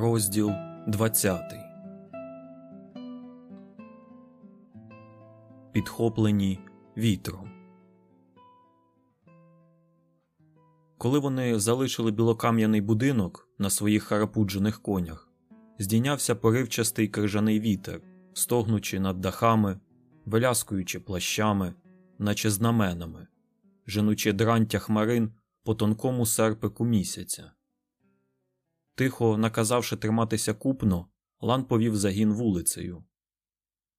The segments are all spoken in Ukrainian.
Розділ 20 Підхоплені вітром. Коли вони залишили білокам'яний будинок на своїх харапуджених конях, здійнявся поривчастий крижаний вітер, стогнучи над дахами, виляскуючи плащами, наче знаменами, женучи дрантя хмарин по тонкому серпику місяця. Тихо наказавши триматися купно, Лан повів загін вулицею.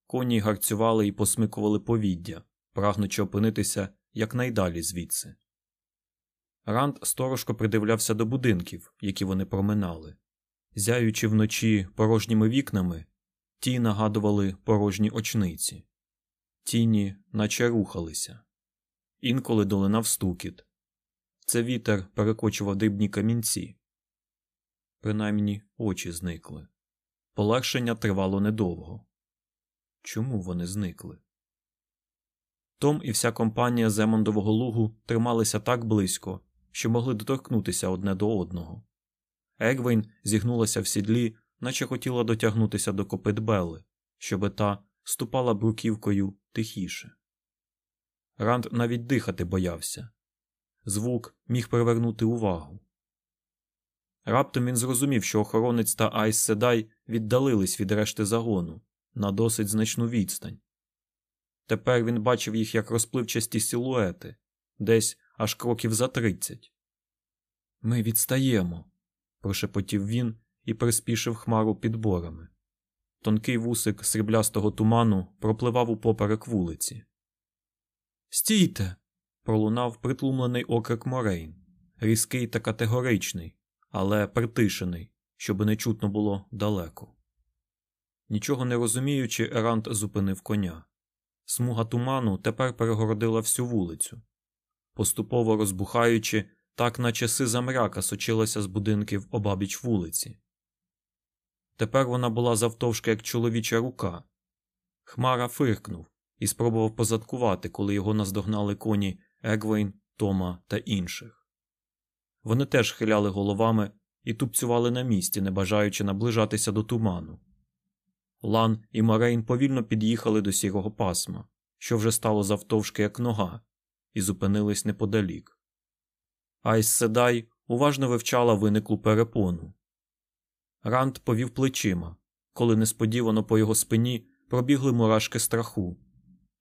Коні гарцювали і посмикували повіддя, прагнучи опинитися якнайдалі звідси. Ранд сторожко придивлявся до будинків, які вони проминали. Зяючи вночі порожніми вікнами, ті нагадували порожні очниці, тіні, наче рухалися. Інколи долинав стукіт. Це вітер перекочував дрібні камінці. Принаймні очі зникли. Полегшення тривало недовго. Чому вони зникли? Том і вся компанія Земондового лугу трималися так близько, що могли доторкнутися одне до одного. Егвейн зігнулася в сідлі, наче хотіла дотягнутися до копит Белли, щоби та ступала бруківкою тихіше. Ранд навіть дихати боявся. Звук міг привернути увагу. Раптом він зрозумів, що охоронець та Айс Седай віддалились від решти загону на досить значну відстань. Тепер він бачив їх як розпливчасті силуети, десь аж кроків за тридцять. Ми відстаємо, прошепотів він і приспішив хмару підборами. Тонкий вусик сріблястого туману пропливав упоперек вулиці. Стійте. пролунав притлумлений окрик Морейн, різкий та категоричний, але притишений, щоб не чутно було далеко. Нічого не розуміючи, Ерант зупинив коня. Смуга туману тепер перегородила всю вулицю. Поступово розбухаючи, так наче сиза мряка сочилася з будинків обабіч вулиці. Тепер вона була завтовшки, як чоловіча рука. Хмара фиркнув і спробував позадкувати, коли його наздогнали коні Егвейн, Тома та інших. Вони теж хиляли головами і тупцювали на місці, не бажаючи наближатися до туману. Лан і Морейн повільно під'їхали до сірого пасма, що вже стало завтовшки як нога, і зупинились неподалік. Айс Седай уважно вивчала виниклу перепону. Ранд повів плечима, коли несподівано по його спині пробігли мурашки страху.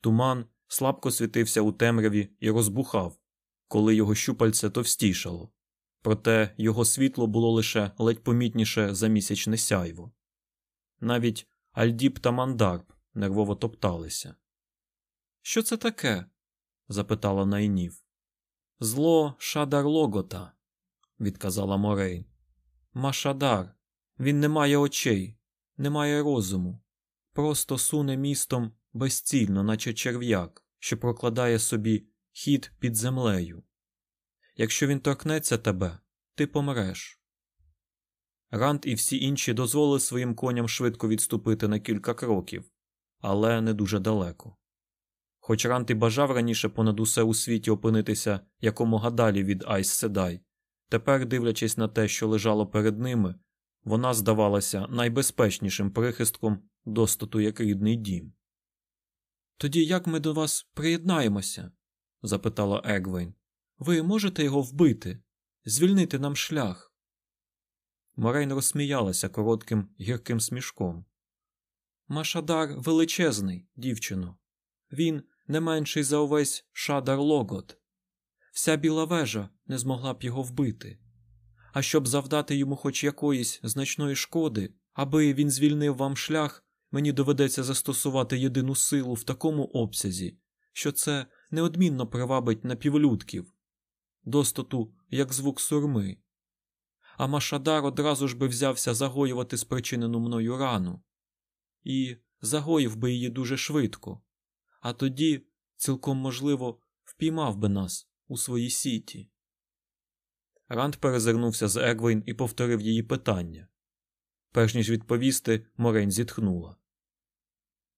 Туман слабко світився у темряві і розбухав, коли його щупальце товстішало, проте його світло було лише ледь помітніше за місячне сяйво. Навіть Альдіб та Мандарб нервово топталися. Що це таке? запитала Найнів. Зло Шадар Логота, відказала Морейн. Машадар. Він не має очей, не має розуму, просто суне містом безцільно, наче черв'як, що прокладає собі хід під землею. Якщо він торкнеться тебе, ти помреш. Ранд і всі інші дозволили своїм коням швидко відступити на кілька кроків, але не дуже далеко. Хоч Рант і бажав раніше понад усе у світі опинитися якомога далі від Айс Седай, тепер, дивлячись на те, що лежало перед ними, вона здавалася найбезпечнішим прихистком достату як рідний дім. Тоді як ми до вас приєднаємося? запитала Егвейн. Ви можете його вбити, звільнити нам шлях. Морейн розсміялася коротким гірким смішком. Машадар величезний, дівчино. Він не менший за увесь шадар Логот. Вся біла вежа не змогла б його вбити. А щоб завдати йому хоч якоїсь значної шкоди, аби він звільнив вам шлях, мені доведеться застосувати єдину силу в такому обсязі, що це неодмінно привабить напівлюдків, достоту, як звук сурми. А Машадар одразу ж би взявся загоювати спричинену мною рану, і загоїв би її дуже швидко, а тоді, цілком можливо, впіймав би нас у своїй сіті. Ранд перезирнувся з Егвейн і повторив її питання. Перш ніж відповісти, Морень зітхнула.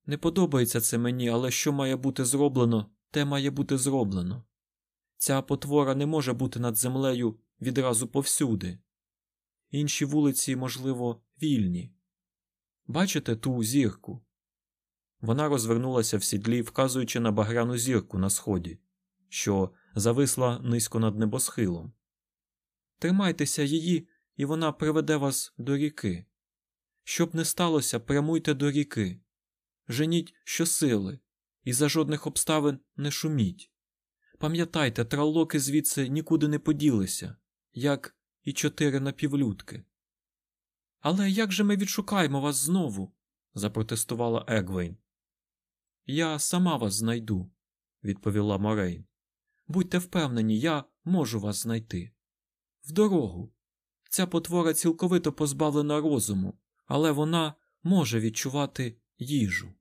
Не подобається це мені, але що має бути зроблено, те має бути зроблено. Ця потвора не може бути над землею відразу повсюди. інші вулиці, можливо, вільні. Бачите ту зірку? Вона розвернулася в сідлі, вказуючи на багряну зірку на сході, що зависла низько над небосхилом. Тримайтеся її, і вона приведе вас до ріки. Щоб не сталося, прямуйте до ріки. Женіть щосили, і за жодних обставин не шуміть. Пам'ятайте, траллоки звідси нікуди не поділися, як і чотири напівлюдки. Але як же ми відшукаємо вас знову? запротестувала Егвейн. Я сама вас знайду, відповіла Морейн. Будьте впевнені, я можу вас знайти. В дорогу. Ця потвора цілковито позбавлена розуму, але вона може відчувати їжу.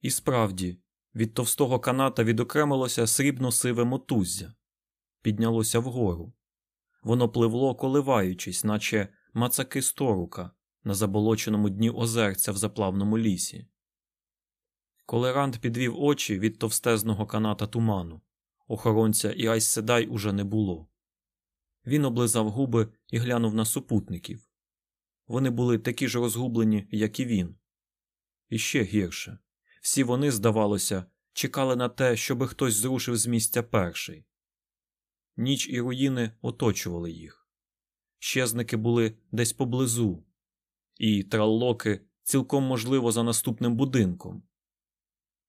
І справді, від товстого каната відокремилося срібно сиве мотуззя, піднялося вгору. Воно пливло, коливаючись, наче мацаки сторука на заболоченому дні озерця в заплавному лісі. Коли Ранд підвів очі від товстезного каната туману, охоронця і Айсседай уже не було. Він облизав губи і глянув на супутників. Вони були такі ж розгублені, як і він. І ще гірше всі вони, здавалося, чекали на те, щоби хтось зрушив з місця перший. Ніч і руїни оточували їх. Щезники були десь поблизу, і траллоки цілком можливо за наступним будинком.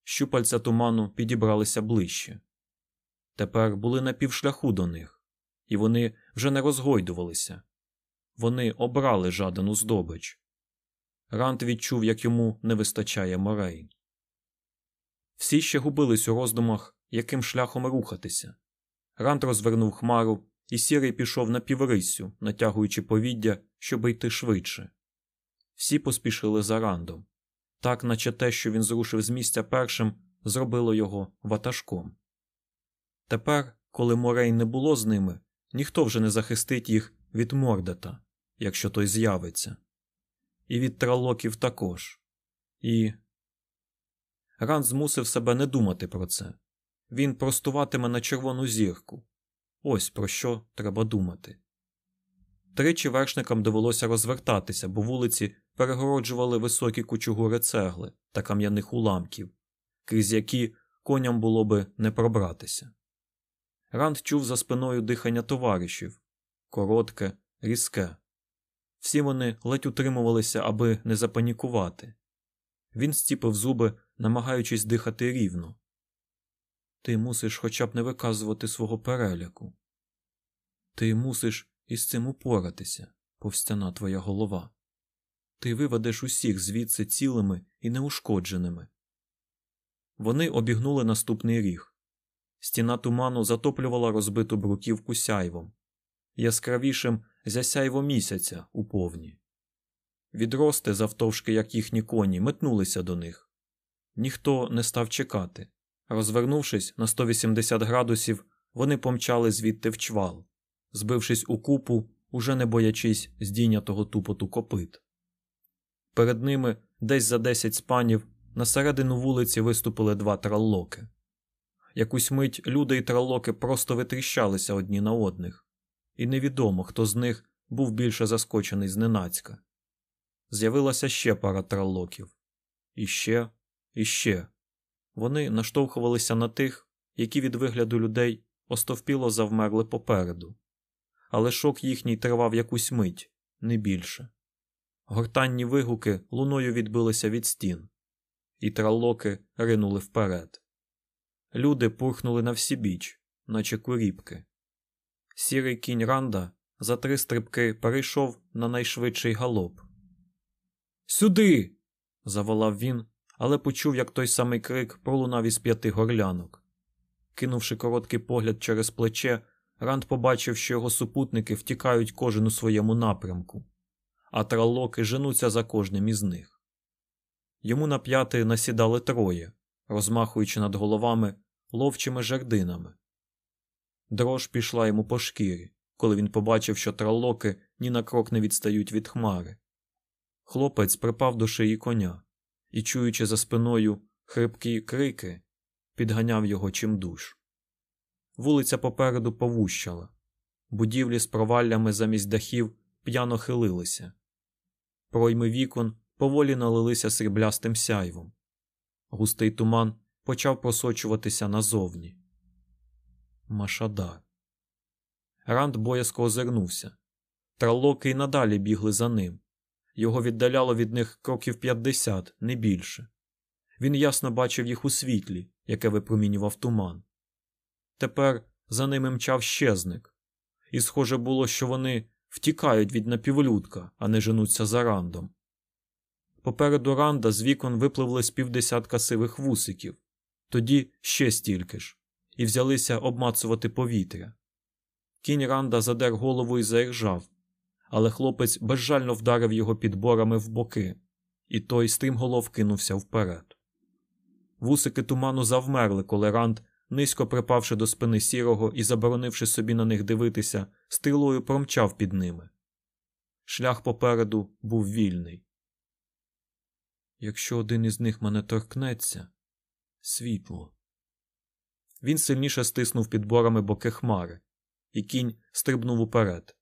Щупальця туману підібралися ближче. Тепер були на півшляху до них, і вони вже не розгойдувалися. Вони обрали жадану здобич. Рант відчув, як йому не вистачає морей. Всі ще губились у роздумах, яким шляхом рухатися. Рант розвернув хмару, і сірий пішов на піврисю, натягуючи повіддя, щоб йти швидше. Всі поспішили за рандом, так наче те, що він зрушив з місця першим, зробило його ватажком. Тепер, коли морей не було з ними, ніхто вже не захистить їх від мордата, якщо той з'явиться, і від тралоків також. І Ран змусив себе не думати про це. Він простуватиме на червону зірку. Ось про що треба думати. Тричі вершникам довелося розвертатися, бо вулиці перегороджували високі кучугури цегли та кам'яних уламків, крізь які коням було би не пробратися. Ранд чув за спиною дихання товаришів коротке, різке. Всі вони ледь утримувалися, аби не запанікувати. Він стіпив зуби, намагаючись дихати рівно. Ти мусиш хоча б не виказувати свого переляку. Ти мусиш із цим упоратися, повстяна твоя голова. Ти виведеш усіх звідси цілими і неушкодженими. Вони обігнули наступний ріг. Стіна туману затоплювала розбиту бруківку сяйвом, яскравішим засяйво місяця у повні. Відрости, завтовшки, як їхні коні, метнулися до них. Ніхто не став чекати. Розвернувшись на 180 градусів, вони помчали звідти в чвал, збившись у купу, уже не боячись здійнятого тупоту копит. Перед ними, десь за 10 спанів, на середину вулиці виступили два траллоки. Якусь мить люди і траллоки просто витріщалися одні на одних, і невідомо, хто з них був більше заскочений зненацька. З'явилася ще пара траллоків. І ще, і ще. Вони наштовхувалися на тих, які від вигляду людей остовпіло завмерли попереду. Але шок їхній тривав якусь мить, не більше. Гортанні вигуки луною відбилися від стін, і траллоки ринули вперед. Люди пурхнули на всі біч, наче куріпки. Сірий кінь Ранда за три стрибки перейшов на найшвидший галоп. Сюди. заволав він, але почув, як той самий крик пролунав із п'яти горлянок. Кинувши короткий погляд через плече, Ранд побачив, що його супутники втікають кожен у своєму напрямку, а траллоки женуться за кожним із них. Йому на п'яти насідали троє, розмахуючи над головами ловчими жердинами. Дрож пішла йому по шкірі, коли він побачив, що траллоки ні на крок не відстають від хмари. Хлопець припав до шиї коня і, чуючи за спиною хрипкі крики, підганяв його чимдуж. Вулиця попереду повущала, будівлі з проваллями замість дахів п'яно хилилися. Пройми вікон поволі налилися сріблястим сяйвом. Густий туман почав просочуватися назовні. Машадар. Ранд боязко озирнувся. Тралоки й надалі бігли за ним. Його віддаляло від них кроків п'ятдесят, не більше. Він ясно бачив їх у світлі, яке випромінював туман. Тепер за ними мчав щезник, і схоже було, що вони втікають від напівлюдка, а не женуться за рандом. Попереду ранда з вікон випливли з півдесятка сивих вусиків, тоді ще стільки ж, і взялися обмацувати повітря. Кінь ранда задер голову і заіржав, але хлопець безжально вдарив його підборами в боки, і той стрімголов кинувся вперед. Вусики туману завмерли, коли ранд, низько припавши до спини сірого і заборонивши собі на них дивитися, стрілою промчав під ними. Шлях попереду був вільний. Якщо один із них мене торкнеться, світло. Він сильніше стиснув підборами боки хмари, і кінь стрибнув уперед,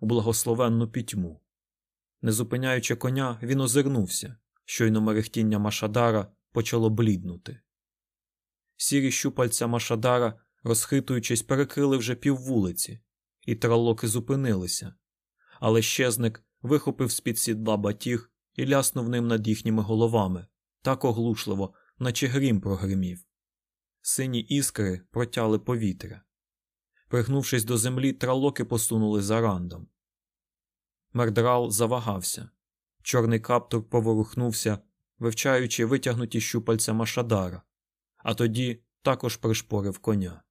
у благословенну пітьму. Не зупиняючи коня, він озирнувся, щойно мерехтіння Машадара почало бліднути. Сірі щупальця Машадара, розхитуючись, перекрили вже піввулиці, і тралоки зупинилися, але щезник вихопив з під сідла батіг і ляснув ним над їхніми головами так оглушливо, наче грім прогримів. Сині іскри протяли повітря. Пригнувшись до землі, тралоки посунули за рандом. Мердрал завагався. Чорний каптур поворухнувся, вивчаючи витягнуті щупальця Машадара, а тоді також пришпорив коня.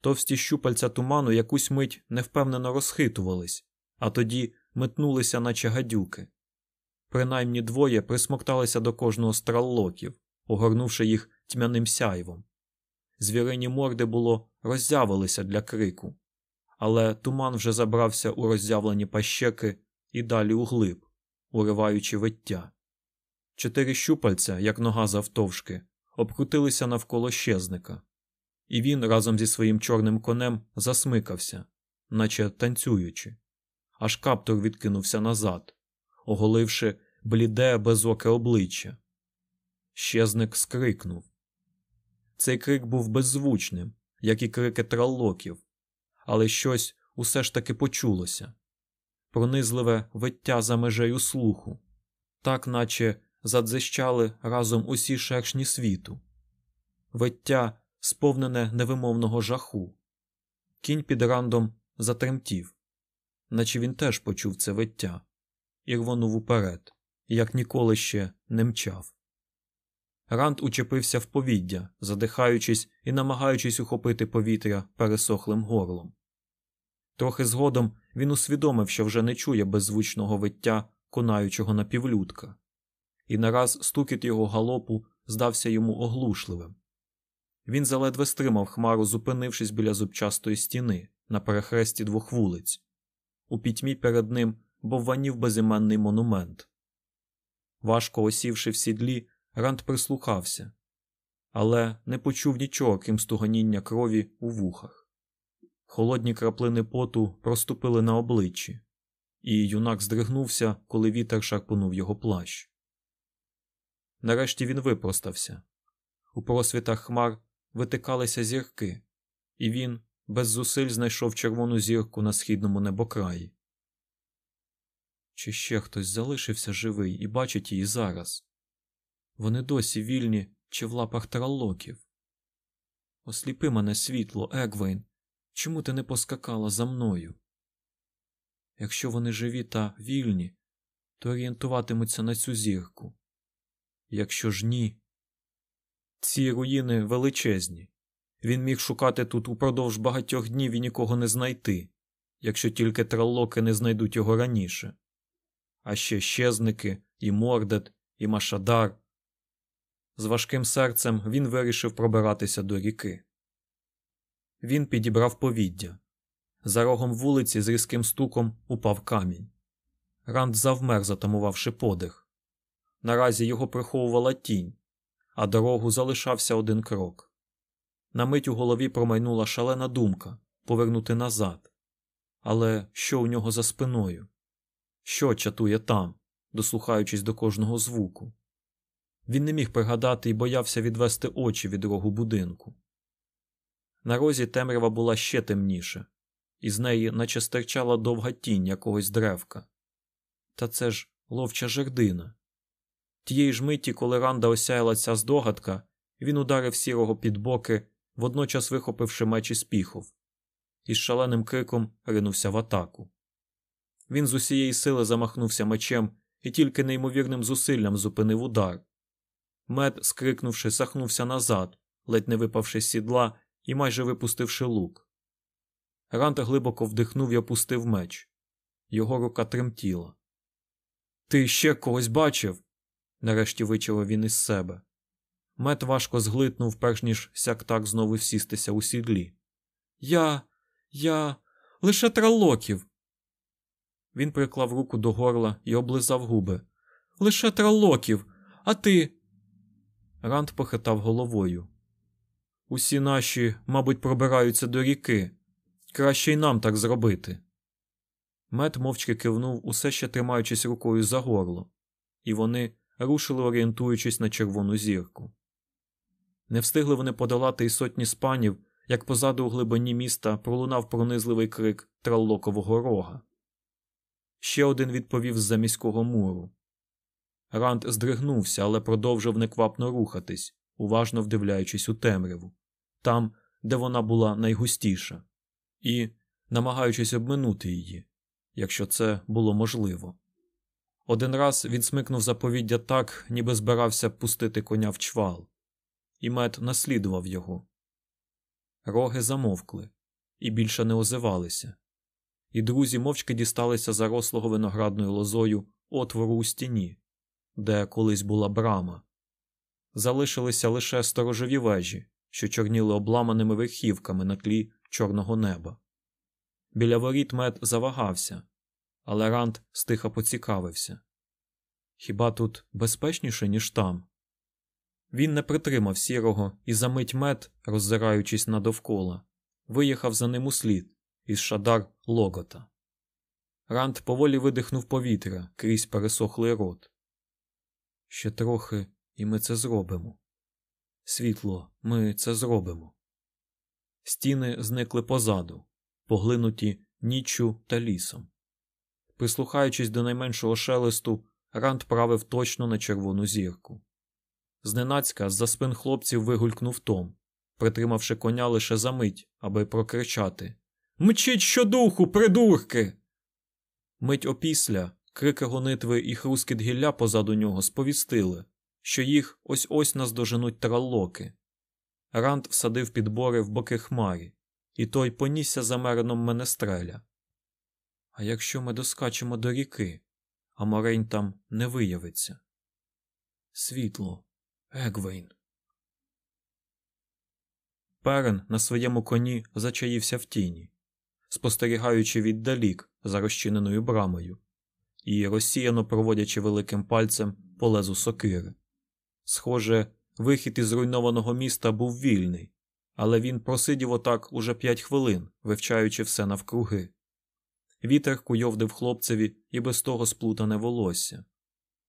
Товсті щупальця туману якусь мить невпевнено розхитувались, а тоді метнулися, наче гадюки. Принаймні двоє присмокталися до кожного з траллоків, огорнувши їх тьмяним сяйвом. Звірині морди було роззявилися для крику, але туман вже забрався у роззявлені пащеки і далі углиб, уриваючи виття. Чотири щупальця, як нога завтовшки, обкрутилися навколо щезника, і він разом зі своїм чорним конем засмикався, наче танцюючи, аж каптур відкинувся назад, оголивши бліде безоке обличчя. Щезник скрикнув. Цей крик був беззвучним, як і крики траллоків, але щось усе ж таки почулося. Пронизливе виття за межею слуху, так наче задзищали разом усі шершні світу, виття, сповнене невимовного жаху. Кінь під рандом затремтів, наче він теж почув це виття, і рвонув уперед, як ніколи ще не мчав. Ранд учепився в повіддя, задихаючись і намагаючись ухопити повітря пересохлим горлом. Трохи згодом він усвідомив, що вже не чує беззвучного виття конаючого напівлюдка, і нараз стукіт його галопу здався йому оглушливим. Він заледве стримав хмару, зупинившись біля зубчастої стіни на перехресті двох вулиць. У пітьмі перед ним бовванів безіменний монумент. Важко осівши в сідлі, Ранд прислухався, але не почув нічого, крім стуганіння крові у вухах. Холодні краплини поту проступили на обличчі, і юнак здригнувся, коли вітер шарпунув його плащ. Нарешті він випростався. У просвітах хмар витикалися зірки, і він без зусиль знайшов червону зірку на східному небокраї. Чи ще хтось залишився живий і бачить її зараз? Вони досі вільні чи в лапах траллоків. Осліпи мене світло, Егвейн, чому ти не поскакала за мною? Якщо вони живі та вільні, то орієнтуватимуться на цю зірку. Якщо ж ні, ці руїни величезні. Він міг шукати тут упродовж багатьох днів і нікого не знайти, якщо тільки траллоки не знайдуть його раніше. А ще щезники, і Мордет, і Машадар. З важким серцем він вирішив пробиратися до ріки. Він підібрав повіддя. За рогом вулиці з різким стуком упав камінь. Ранд завмер, затамувавши подих. Наразі його приховувала тінь, а дорогу залишався один крок. На мить у голові промайнула шалена думка повернути назад, Але що у нього за спиною? Що чатує там, дослухаючись до кожного звуку? Він не міг пригадати і боявся відвести очі від рогу будинку. На розі темрява була ще темніше, і з неї наче стирчала довга тінь якогось древка. Та це ж ловча жердина. Тієї ж миті, коли Ранда осяяла ця здогадка, він ударив сірого під боки, водночас вихопивши меч із піхов, і з шаленим криком ринувся в атаку. Він з усієї сили замахнувся мечем і тільки неймовірним зусиллям зупинив удар. Мед, скрикнувши, сахнувся назад, ледь не випавши з сідла і майже випустивши лук. Ранта глибоко вдихнув і опустив меч. Його рука тремтіла. Ти ще когось бачив? нарешті вичавив він із себе. Мед важко зглитнув, перш ніж сяк так знову сістися у сідлі. Я. я. лише тралоків. Він приклав руку до горла і облизав губи. Лише тралоків, а ти. Ранд похитав головою. Усі наші, мабуть, пробираються до ріки. Краще й нам так зробити. Мед мовчки кивнув, усе ще тримаючись рукою за горло, і вони рушили, орієнтуючись на червону зірку. Не встигли вони подолати й сотні спанів, як позаду у глибині міста пролунав пронизливий крик траллокового рога. Ще один відповів з-за міського муру. Ранд здригнувся, але продовжив неквапно рухатись, уважно вдивляючись у темряву, там, де вона була найгустіша, і намагаючись обминути її, якщо це було можливо. Один раз він смикнув заповіддя так, ніби збирався пустити коня в чвал, і мед наслідував його. Роги замовкли і більше не озивалися, і друзі мовчки дісталися зарослого виноградною лозою отвору у стіні, де колись була брама. Залишилися лише сторожові вежі, що чорніли обламаними верхівками на тлі чорного неба. Біля воріт мед завагався, але Ранд стиха поцікавився. Хіба тут безпечніше, ніж там? Він не притримав сірого і за мить мед, роззираючись надовкола, виїхав за ним у слід із шадар логота. Ранд поволі видихнув повітря крізь пересохлий рот. Ще трохи, і ми це зробимо. Світло, ми це зробимо. Стіни зникли позаду, поглинуті ніччю та лісом. Прислухаючись до найменшого шелесту, Ранд правив точно на червону зірку. Зненацька з-за спин хлопців вигулькнув Том, притримавши коня лише за мить, аби прокричати Мчіть щодуху, придурки! Мить опісля крики гонитви і хрускіт гілля позаду нього сповістили, що їх ось ось наздоженуть траллоки. Ранд всадив підбори в боки хмарі, і той понісся за мереном менестреля. А якщо ми доскачемо до ріки, а Морейн там не виявиться? Світло, Егвейн. Перен на своєму коні зачаївся в тіні, спостерігаючи віддалік за розчиненою брамою і розсіяно проводячи великим пальцем по лезу сокири. Схоже, вихід із зруйнованого міста був вільний, але він просидів отак уже п'ять хвилин, вивчаючи все навкруги. Вітер куйовдив хлопцеві і без того сплутане волосся,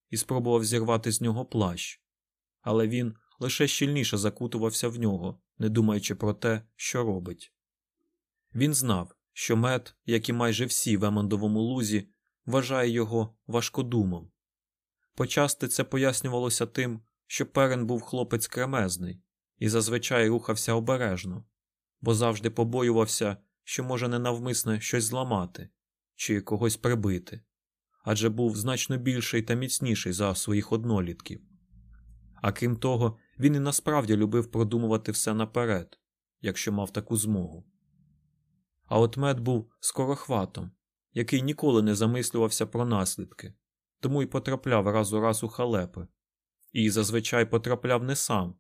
і спробував зірвати з нього плащ, але він лише щільніше закутувався в нього, не думаючи про те, що робить. Він знав, що мед, як і майже всі в Емондовому лузі, вважає його важкодумом. Почасти це пояснювалося тим, що перен був хлопець кремезний і зазвичай рухався обережно, бо завжди побоювався, що може ненавмисне щось зламати чи когось прибити, адже був значно більший та міцніший за своїх однолітків. А крім того, він і насправді любив продумувати все наперед, якщо мав таку змогу. А от мед був скорохватом, який ніколи не замислювався про наслідки, тому й потрапляв раз у раз у халепи, і зазвичай потрапляв не сам,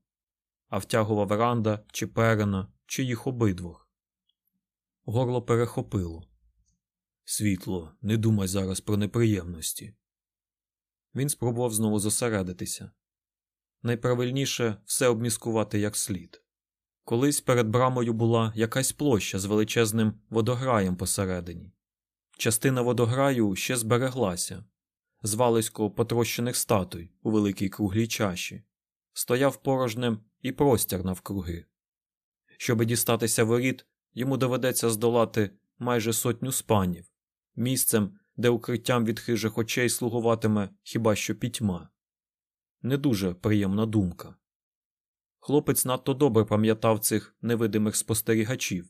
а втягував ранда чи перена, чи їх обидвох. Горло перехопило. Світло, не думай зараз про неприємності. Він спробував знову зосередитися. Найправильніше все обміскувати як слід. Колись перед брамою була якась площа з величезним водограєм посередині, Частина водограю ще збереглася, звалисько потрощених статуй у великій круглій чаші, стояв порожнем і простір навкруги. Щоби дістатися воріт, йому доведеться здолати майже сотню спанів, місцем, де укриттям від хижих очей слугуватиме хіба що пітьма. Не дуже приємна думка. Хлопець надто добре пам'ятав цих невидимих спостерігачів.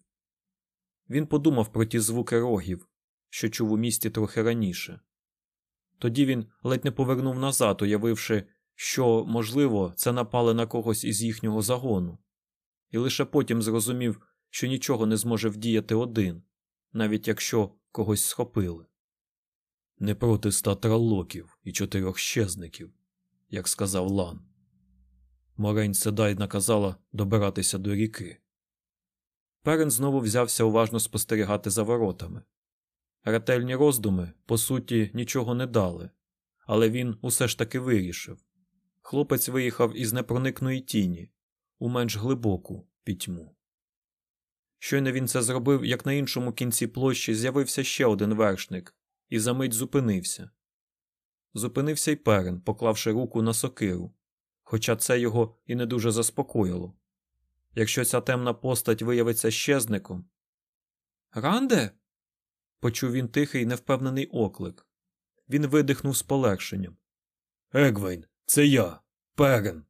Він подумав про ті звуки рогів, що чув у місті трохи раніше. Тоді він ледь не повернув назад, уявивши, що, можливо, це напали на когось із їхнього загону, і лише потім зрозумів, що нічого не зможе вдіяти один, навіть якщо когось схопили. Не проти ста траллоків і чотирьох щезників, як сказав Лан. Морень Седай наказала добиратися до ріки. Перен знову взявся уважно спостерігати за воротами. Ретельні роздуми, по суті, нічого не дали, але він усе ж таки вирішив. Хлопець виїхав із непроникної тіні у менш глибоку пітьму. Щойно він це зробив, як на іншому кінці площі з'явився ще один вершник і за мить зупинився. Зупинився й перен, поклавши руку на сокиру, хоча це його і не дуже заспокоїло. Якщо ця темна постать виявиться щезником. Ранде? Почув він тихий, невпевнений оклик. Він видихнув з полегшенням. Егвейн, це я, перен,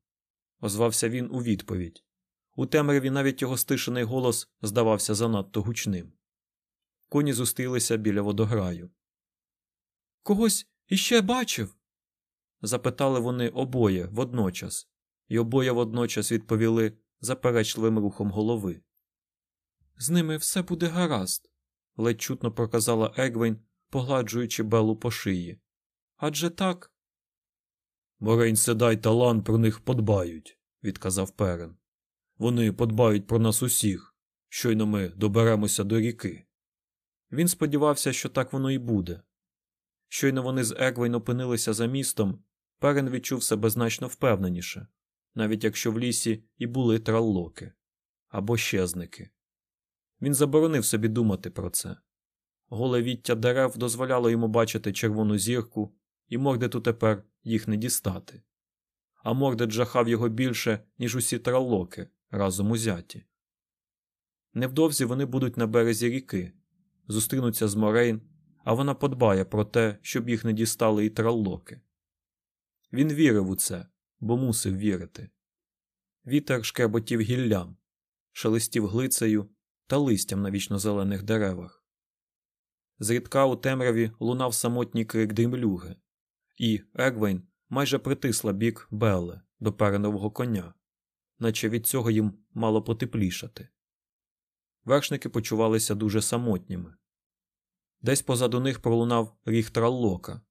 озвався він у відповідь. У темряві навіть його стишений голос здавався занадто гучним. Коні зустрілися біля водограю. Когось іще бачив? запитали вони обоє водночас, і обоє водночас відповіли заперечливим рухом голови. З ними все буде гаразд, ледь чутно проказала Егвейн, погладжуючи Белу по шиї. Адже так. Морейн Седай та Лан про них подбають, відказав Перен. Вони подбають про нас усіх, щойно ми доберемося до ріки. Він сподівався, що так воно і буде. Щойно вони з Егвейн опинилися за містом, Перен відчув себе значно впевненіше, навіть якщо в лісі і були траллоки або щезники. Він заборонив собі думати про це. Голе віття дерев дозволяло йому бачити червону зірку, і Мордету тепер їх не дістати. А Мордет жахав його більше, ніж усі траллоки разом узяті. Невдовзі вони будуть на березі ріки, зустрінуться з Морейн, а вона подбає про те, щоб їх не дістали і траллоки. Він вірив у це, бо мусив вірити. Вітер шкерботів гіллям, шелестів глицею та листям на вічно зелених деревах. Зрідка у темряві лунав самотній крик димлюги, і Егвейн майже притисла бік Белле до перенового коня, наче від цього їм мало потеплішати. Вершники почувалися дуже самотніми. Десь позаду них пролунав ріг траллока,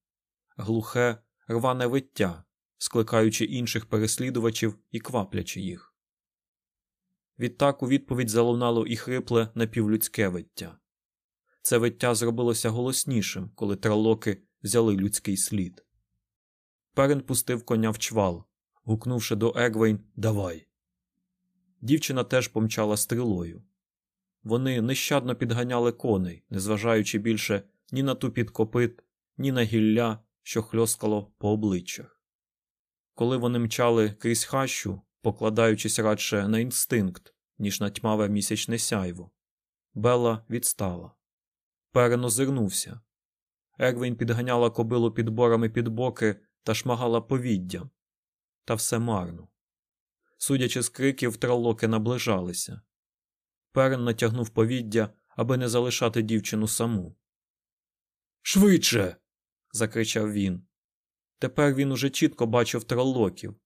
глухе, рване виття, скликаючи інших переслідувачів і кваплячи їх. Відтак у відповідь залунало і хрипле напівлюдське виття. Це виття зробилося голоснішим, коли тралоки взяли людський слід. Перен пустив коня в чвал, гукнувши до Егвейн Давай. Дівчина теж помчала стрілою. Вони нещадно підганяли коней, незважаючи більше ні на тупіт копит, ні на гілля, що хльоскало по обличчях. Коли вони мчали крізь хащу, покладаючись радше на інстинкт, ніж на тьмаве місячне сяйво, Белла відстала. Перен озирнувся. Егвін підганяла кобилу підборами під боки та шмагала повіддям. Та все марно. Судячи з криків, тралоки наближалися. Перен натягнув повіддя, аби не залишати дівчину саму. Швидше. закричав він. Тепер він уже чітко бачив тралоків,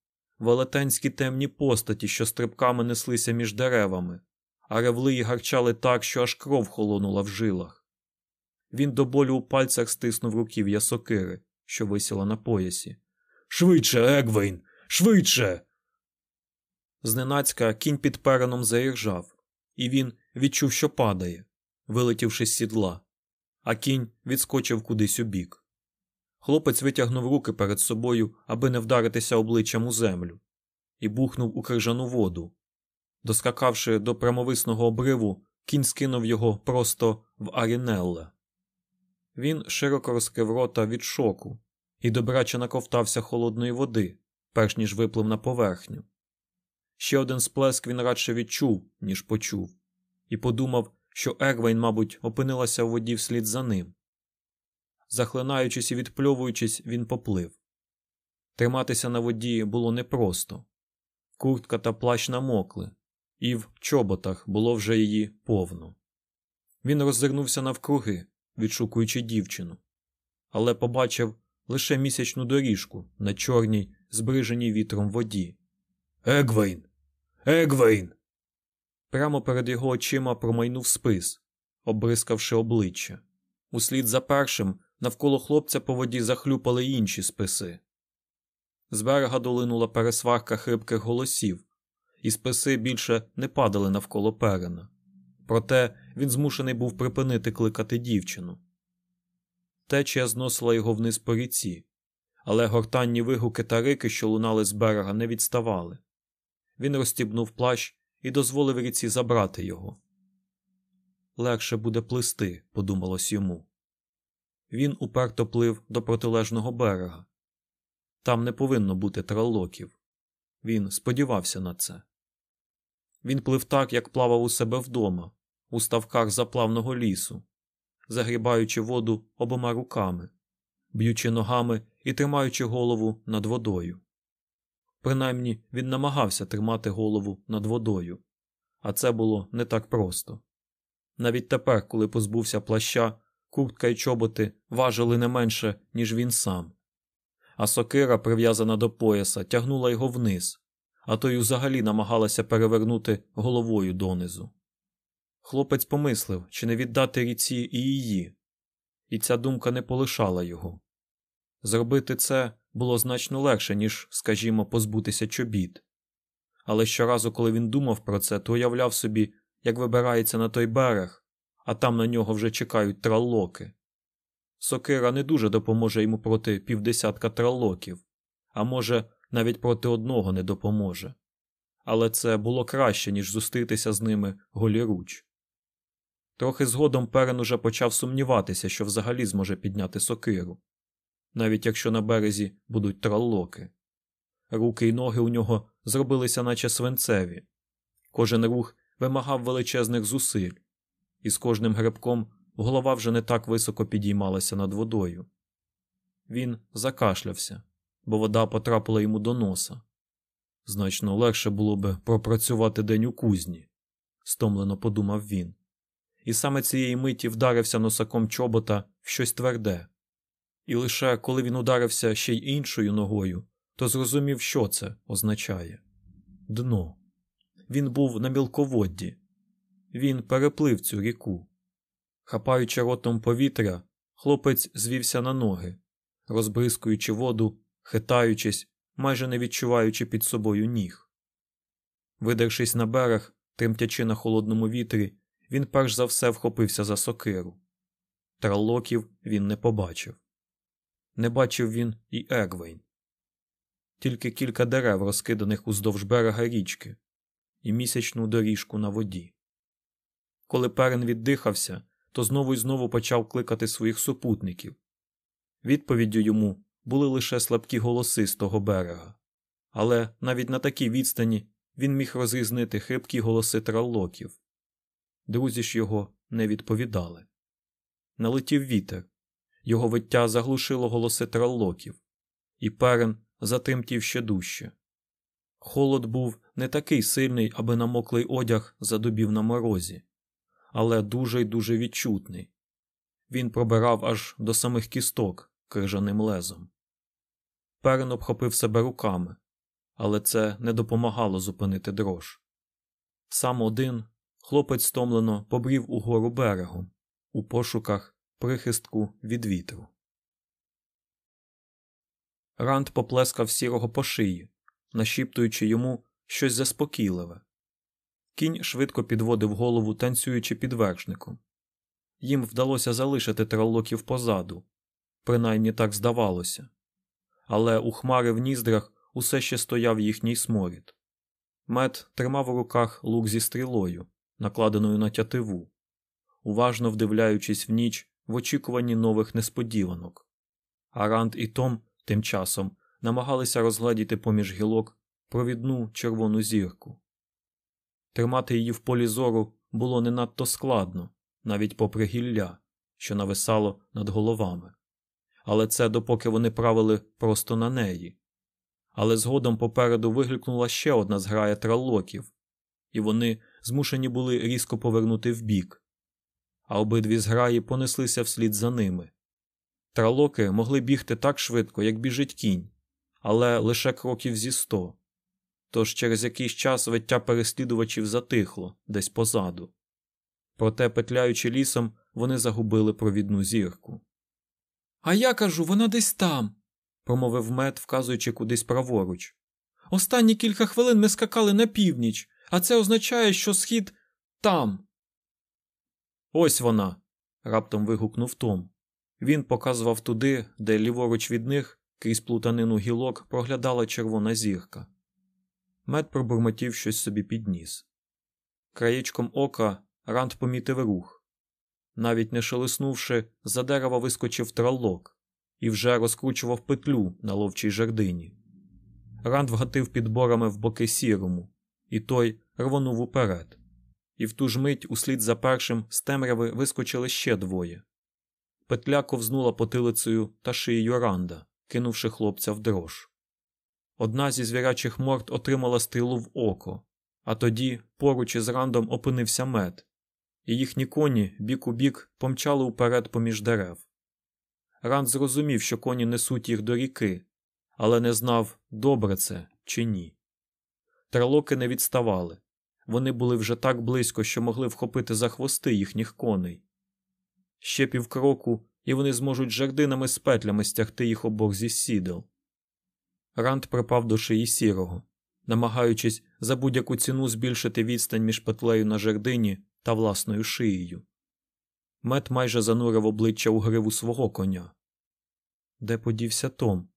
велетенські темні постаті, що стрибками неслися між деревами, а ревли й гарчали так, що аж кров холонула в жилах. Він до болю у пальцях стиснув руків'я сокири, що висіла на поясі. Швидше, Егвейн, швидше. Зненацька кінь під переном заіржав, і він відчув, що падає, вилетівши з сідла, а кінь відскочив кудись у бік. Хлопець витягнув руки перед собою, аби не вдаритися обличчям у землю, і бухнув у крижану воду. Доскакавши до прямовисного обриву, кінь скинув його просто в Арінелле. Він широко розкрив рота від шоку і добраче наковтався холодної води, перш ніж виплив на поверхню. Ще один сплеск він радше відчув, ніж почув, і подумав, що Егвейн, мабуть, опинилася в воді вслід за ним. Захлинаючись і відпльовуючись, він поплив. Триматися на воді було непросто. Куртка та плащ намокли, і в чоботах було вже її повно. Він роззирнувся навкруги, відшукуючи дівчину, але побачив лише місячну доріжку на чорній, збриженій вітром воді. Егвейн! Егвейн! Прямо перед його очима промайнув спис, обрискавши обличчя. Услід за першим навколо хлопця по воді захлюпали інші списи. З берега долинула пересварка хрипких голосів, і списи більше не падали навколо перена. Проте він змушений був припинити кликати дівчину. Течія зносила його вниз по ріці, але гортанні вигуки та рики, що лунали з берега, не відставали. Він розстібнув плащ і дозволив ріці забрати його. Легше буде плисти, подумалось йому. Він уперто плив до протилежного берега. Там не повинно бути траллоків. Він сподівався на це. Він плив так, як плавав у себе вдома, у ставках заплавного лісу, загрібаючи воду обома руками, б'ючи ногами і тримаючи голову над водою. Принаймні він намагався тримати голову над водою, а це було не так просто. Навіть тепер, коли позбувся плаща, куртка й чоботи важили не менше, ніж він сам, а сокира, прив'язана до пояса, тягнула його вниз, а той взагалі намагалася перевернути головою донизу. Хлопець помислив, чи не віддати ріці і її, і ця думка не полишала його. Зробити це було значно легше, ніж, скажімо, позбутися чобіт. Але щоразу, коли він думав про це, то уявляв собі, як вибирається на той берег, а там на нього вже чекають траллоки. Сокира не дуже допоможе йому проти півдесятка траллоків, а може, навіть проти одного не допоможе. Але це було краще, ніж зустрітися з ними голіруч. Трохи згодом Перен уже почав сумніватися, що взагалі зможе підняти сокиру, навіть якщо на березі будуть траллоки. Руки й ноги у нього зробилися, наче свинцеві, кожен рух вимагав величезних зусиль, і з кожним грибком голова вже не так високо підіймалася над водою. Він закашлявся, бо вода потрапила йому до носа. Значно легше було би пропрацювати день у кузні, стомлено подумав він і саме цієї миті вдарився носаком чобота в щось тверде. І лише коли він ударився ще й іншою ногою, то зрозумів, що це означає дно. Він був на мілководді, він переплив цю ріку. Хапаючи ротом повітря, хлопець звівся на ноги, розбризкуючи воду, хитаючись, майже не відчуваючи під собою ніг. Видершись на берег, тремтячи на холодному вітрі, він перш за все вхопився за сокиру. Траллоків він не побачив. Не бачив він і Егвейн. Тільки кілька дерев, розкиданих уздовж берега річки, і місячну доріжку на воді. Коли перен віддихався, то знову й знову почав кликати своїх супутників. Відповіддю йому були лише слабкі голоси з того берега, але навіть на такій відстані він міг розрізнити хрипкі голоси траллоків. Друзі ж його не відповідали. Налетів вітер, його виття заглушило голоси траллоків, і перен затремтів ще дужче. Холод був не такий сильний, аби намоклий одяг задубів на морозі, але дуже й дуже відчутний. Він пробирав аж до самих кісток крижаним лезом. Перен обхопив себе руками, але це не допомагало зупинити дрож. Сам один Хлопець стомлено побрів угору берегом у пошуках прихистку від вітру. Ранд поплескав сірого по шиї, нашіптуючи йому щось заспокійливе. Кінь швидко підводив голову, танцюючи під вершником. Їм вдалося залишити траллоків позаду, принаймні так здавалося, але у хмари в ніздрах усе ще стояв їхній сморід. Мед тримав у руках лук зі стрілою накладеною на тятиву, уважно вдивляючись в ніч, в очікуванні нових несподіванок. А Ранд і Том тим часом намагалися розгледіти поміж гілок провідну червону зірку. Тримати її в полі зору було не надто складно, навіть попри гілля, що нависало над головами. Але це допоки вони правили просто на неї. Але згодом попереду вигликнула ще одна зграя траллоків, і вони змушені були різко повернути вбік. А обидві зграї понеслися вслід за ними. Тралоки могли бігти так швидко, як біжить кінь, але лише кроків зі сто. Тож через якийсь час виття переслідувачів затихло десь позаду. Проте, петляючи лісом, вони загубили провідну зірку. А я кажу, вона десь там, промовив мед, вказуючи кудись праворуч. Останні кілька хвилин ми скакали на північ, а це означає, що схід там. Ось вона. раптом вигукнув Том. Він показував туди, де ліворуч від них, крізь плутанину гілок, проглядала червона зірка. Мед пробурмотів щось собі підніс. Краєчком ока Ранд помітив рух. Навіть не шелеснувши, за дерева вискочив траллок і вже розкручував петлю на ловчій жердині. Ранд вгатив підборами в боки сірому, і той рвонув уперед. І в ту ж мить, услід за першим, з темряви вискочили ще двоє. Петля ковзнула потилицею та шиєю Ранда, кинувши хлопця в дрож. Одна зі звірячих морд отримала стрілу в око, а тоді поруч із рандом опинився мед, і їхні коні бік у бік помчали уперед поміж дерев. Ранд зрозумів, що коні несуть їх до ріки, але не знав, добре це чи ні. Тралоки не відставали вони були вже так близько, що могли вхопити за хвости їхніх коней. Ще півкроку, і вони зможуть жердинами з петлями стягти їх обох зі сідел. Ранд припав до шиї сірого, намагаючись за будь-яку ціну збільшити відстань між петлею на жердині та власною шиєю. Мет майже занурив обличчя у гриву свого коня. Де подівся Том?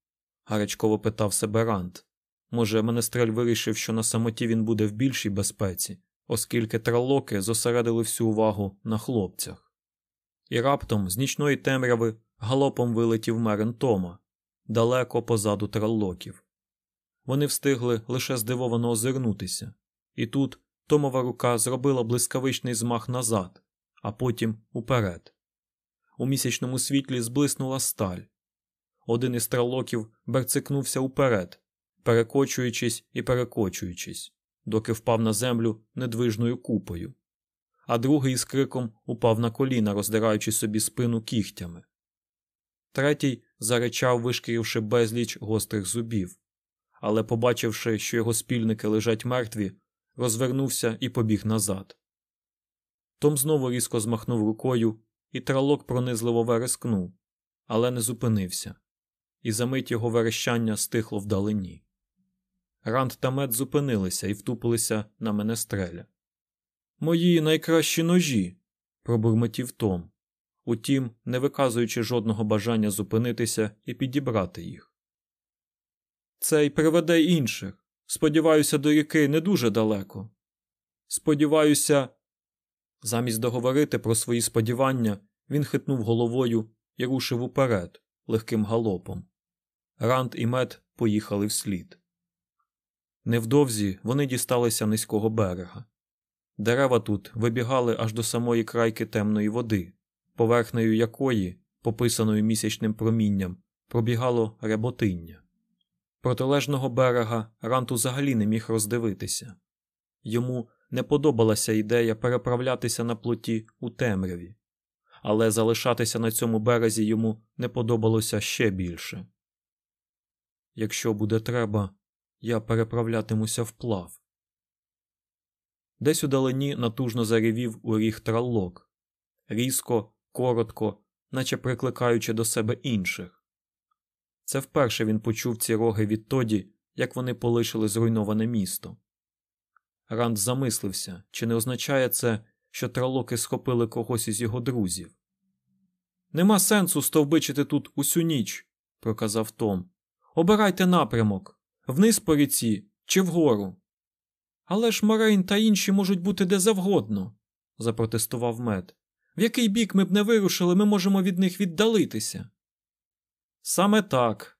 гарячково питав себе Ранд. Може, Менестрель вирішив, що на самоті він буде в більшій безпеці, оскільки тралоки зосередили всю увагу на хлопцях. І раптом з нічної темряви галопом вилетів мерен Тома, далеко позаду траллоків. Вони встигли лише здивовано озирнутися, і тут Томова рука зробила блискавичний змах назад, а потім уперед. У місячному світлі зблиснула сталь. Один із тралоків берцикнувся уперед, перекочуючись і перекочуючись, доки впав на землю недвижною купою, а другий з криком упав на коліна, роздираючи собі спину кігтями. Третій заречав, вишкіривши безліч гострих зубів, але, побачивши, що його спільники лежать мертві, розвернувся і побіг назад. Том знову різко змахнув рукою, і тралок пронизливо верескнув, але не зупинився, і за мить його верещання стихло вдалині. Ранд та мед зупинилися і втупилися на мене стреля. Мої найкращі ножі, пробурмотів Том, утім, не виказуючи жодного бажання зупинитися і підібрати їх. Цей приведе інших. Сподіваюся, до ріки не дуже далеко. Сподіваюся, замість договорити про свої сподівання, він хитнув головою і рушив уперед легким галопом. Ранд і мед поїхали вслід. Невдовзі вони дісталися низького берега. Дерева тут вибігали аж до самої крайки темної води, поверхнею якої, пописаною місячним промінням, пробігало реботиння. Протилежного берега Рант взагалі не міг роздивитися. Йому не подобалася ідея переправлятися на плоті у темряві, але залишатися на цьому березі йому не подобалося ще більше. Якщо буде треба, я переправлятимуся вплав. Десь у далині натужно заревів у ріг траллок, різко, коротко, наче прикликаючи до себе інших. Це вперше він почув ці роги відтоді, як вони полишили зруйноване місто. Ранд замислився, чи не означає це, що тралоки схопили когось із його друзів. Нема сенсу стовбичити тут усю ніч, проказав Том. Обирайте напрямок вниз по ріці чи вгору. Але ж Морейн та інші можуть бути де завгодно, запротестував мед. В який бік ми б не вирушили, ми можемо від них віддалитися. Саме так.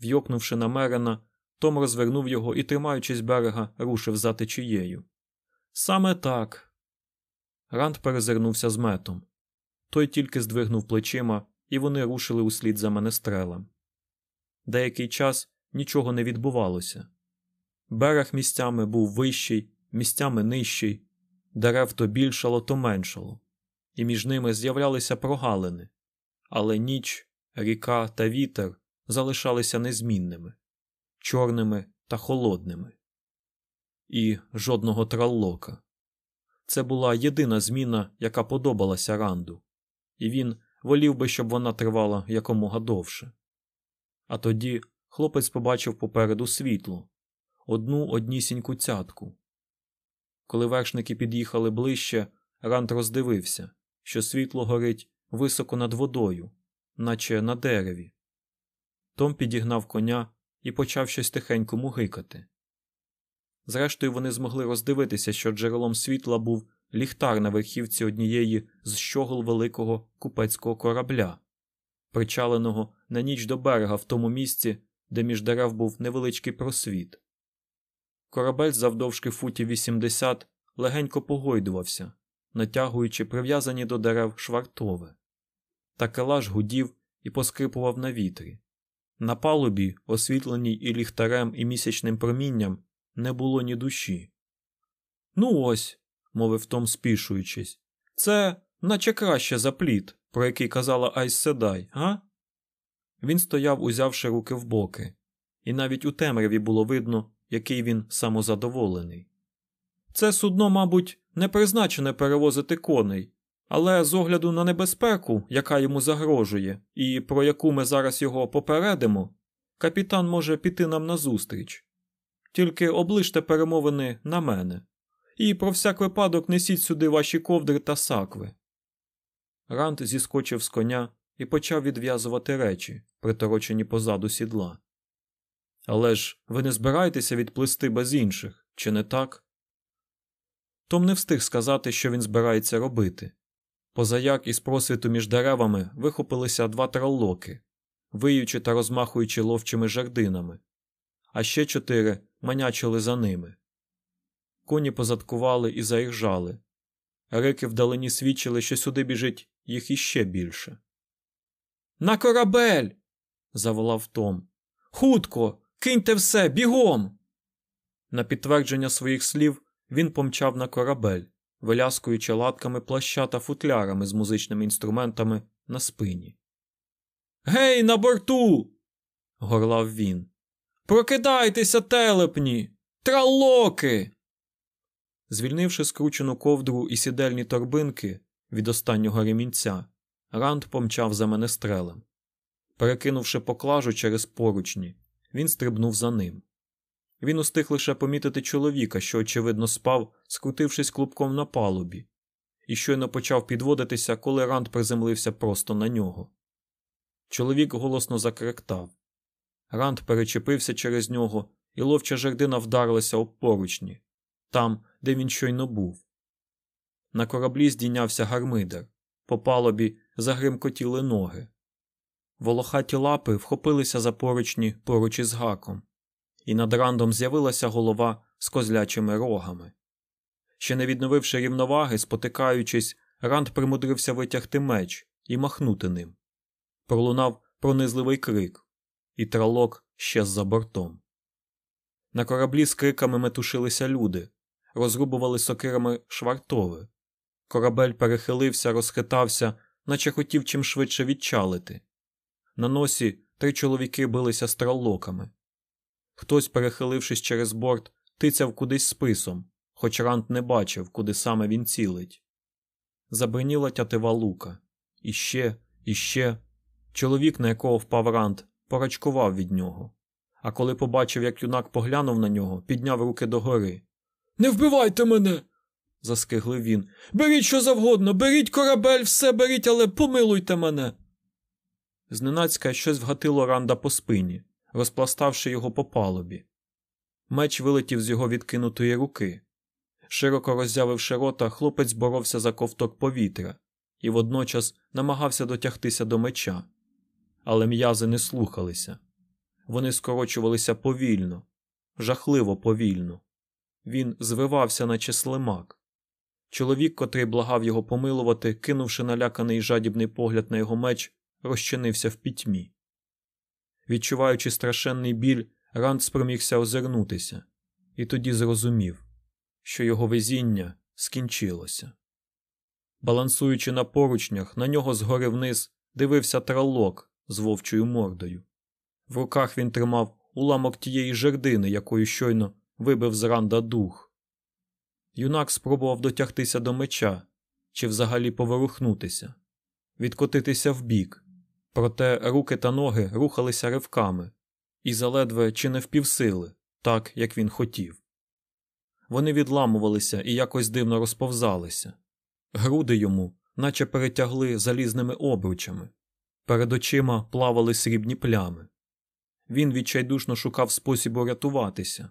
Вйокнувши на Мерена, Том розвернув його і, тримаючись берега, рушив за течією. Саме так. Ранд перезирнувся з метом. Той тільки здвигнув плечима, і вони рушили услід за менестрелем. Деякий час нічого не відбувалося. Берег місцями був вищий, місцями нижчий, дерев то більшало, то меншало, і між ними з'являлися прогалини, але ніч, ріка та вітер залишалися незмінними, чорними та холодними. І жодного траллока. Це була єдина зміна, яка подобалася Ранду, і він волів би, щоб вона тривала якомога довше. А тоді хлопець побачив попереду світло, одну однісіньку цятку. Коли вершники під'їхали ближче, Ранд роздивився, що світло горить високо над водою, наче на дереві. Том підігнав коня і почав щось тихенько мугикати. Зрештою, вони змогли роздивитися, що джерелом світла був ліхтар на верхівці однієї з щогол великого купецького корабля, причаленого на ніч до берега в тому місці, де між дерев був невеличкий просвіт. Корабель завдовжки футів 80 легенько погойдувався, натягуючи прив'язані до дерев швартове. Такелаж гудів і поскрипував на вітрі. На палубі, освітленій і ліхтарем, і місячним промінням, не було ні душі. Ну ось, мовив Том, спішуючись, це наче краще за плід, про який казала Айс Седай, га? Він стояв, узявши руки в боки, і навіть у темряві було видно, який він самозадоволений. Це судно, мабуть, не призначене перевозити коней, але з огляду на небезпеку, яка йому загрожує, і про яку ми зараз його попередимо, капітан може піти нам назустріч. Тільки оближте перемовини на мене, і про всяк випадок несіть сюди ваші ковдри та сакви. Рант зіскочив з коня і почав відв'язувати речі, приторочені позаду сідла. Але ж ви не збираєтеся відплисти без інших, чи не так? Том не встиг сказати, що він збирається робити. Позаяк із просвіту між деревами вихопилися два траллоки, виючи та розмахуючи ловчими жардинами, а ще чотири манячили за ними. Коні позадкували і заіржали. Рики вдалині свідчили, що сюди біжить їх іще більше. На корабель. заволав Том. Хутко, киньте все, бігом. На підтвердження своїх слів він помчав на корабель, виляскуючи латками плаща та футлярами з музичними інструментами на спині. Гей, на борту. горлав він. Прокидайтеся, телепні! Тралоки! Звільнивши скручену ковдру і сідельні торбинки від останнього ремінця, Ранд помчав за менестрелем. Перекинувши поклажу через поручні, він стрибнув за ним. Він устиг лише помітити чоловіка, що, очевидно, спав, скрутившись клубком на палубі, і щойно почав підводитися, коли Ранд приземлився просто на нього. Чоловік голосно закректав. Ранд перечепився через нього, і ловча жердина вдарилася об поручні, там, де він щойно був. На кораблі здійнявся гармидер, по палубі загримкотіли ноги. Волохаті лапи вхопилися за поручні поруч із гаком, і над рандом з'явилася голова з козлячими рогами. Ще не відновивши рівноваги, спотикаючись, Ранд примудрився витягти меч і махнути ним. Пролунав пронизливий крик, і тралок щез за бортом. На кораблі з криками метушилися люди, розрубували сокирами швартове. Корабель перехилився, розхитався, наче хотів чим швидше відчалити. На носі три чоловіки билися страллоками. Хтось, перехилившись через борт, тицяв кудись списом, хоч Рант не бачив, куди саме він цілить. Забриніла тятива лука. Іще, іще. Чоловік, на якого впав Рант, порачкував від нього. А коли побачив, як юнак поглянув на нього, підняв руки догори. Не вбивайте мене. заскиглив він. Беріть що завгодно, беріть корабель, все беріть, але помилуйте мене. Зненацька щось вгатило Ранда по спині, розпластавши його по палубі. Меч вилетів з його відкинутої руки. Широко роззявивши рота, хлопець боровся за ковток повітря, і водночас намагався дотягтися до меча. Але м'язи не слухалися. Вони скорочувалися повільно, жахливо повільно. Він звивався, наче слимак. Чоловік, котрий благав його помилувати, кинувши наляканий жадібний погляд на його меч, розчинився в пітьмі. Відчуваючи страшенний біль, Ранд спромігся озирнутися, і тоді зрозумів, що його везіння скінчилося. Балансуючи на поручнях, на нього згори вниз дивився тралок з вовчою мордою. В руках він тримав уламок тієї жердини, якою щойно вибив з ранда дух. Юнак спробував дотягтися до меча чи взагалі поворухнутися, відкотитися вбік, проте руки та ноги рухалися ривками і заледве чи не впівсили, так як він хотів. Вони відламувалися і якось дивно розповзалися. Груди йому, наче перетягли залізними обручами, перед очима плавали срібні плями. Він відчайдушно шукав спосіб рятуватися.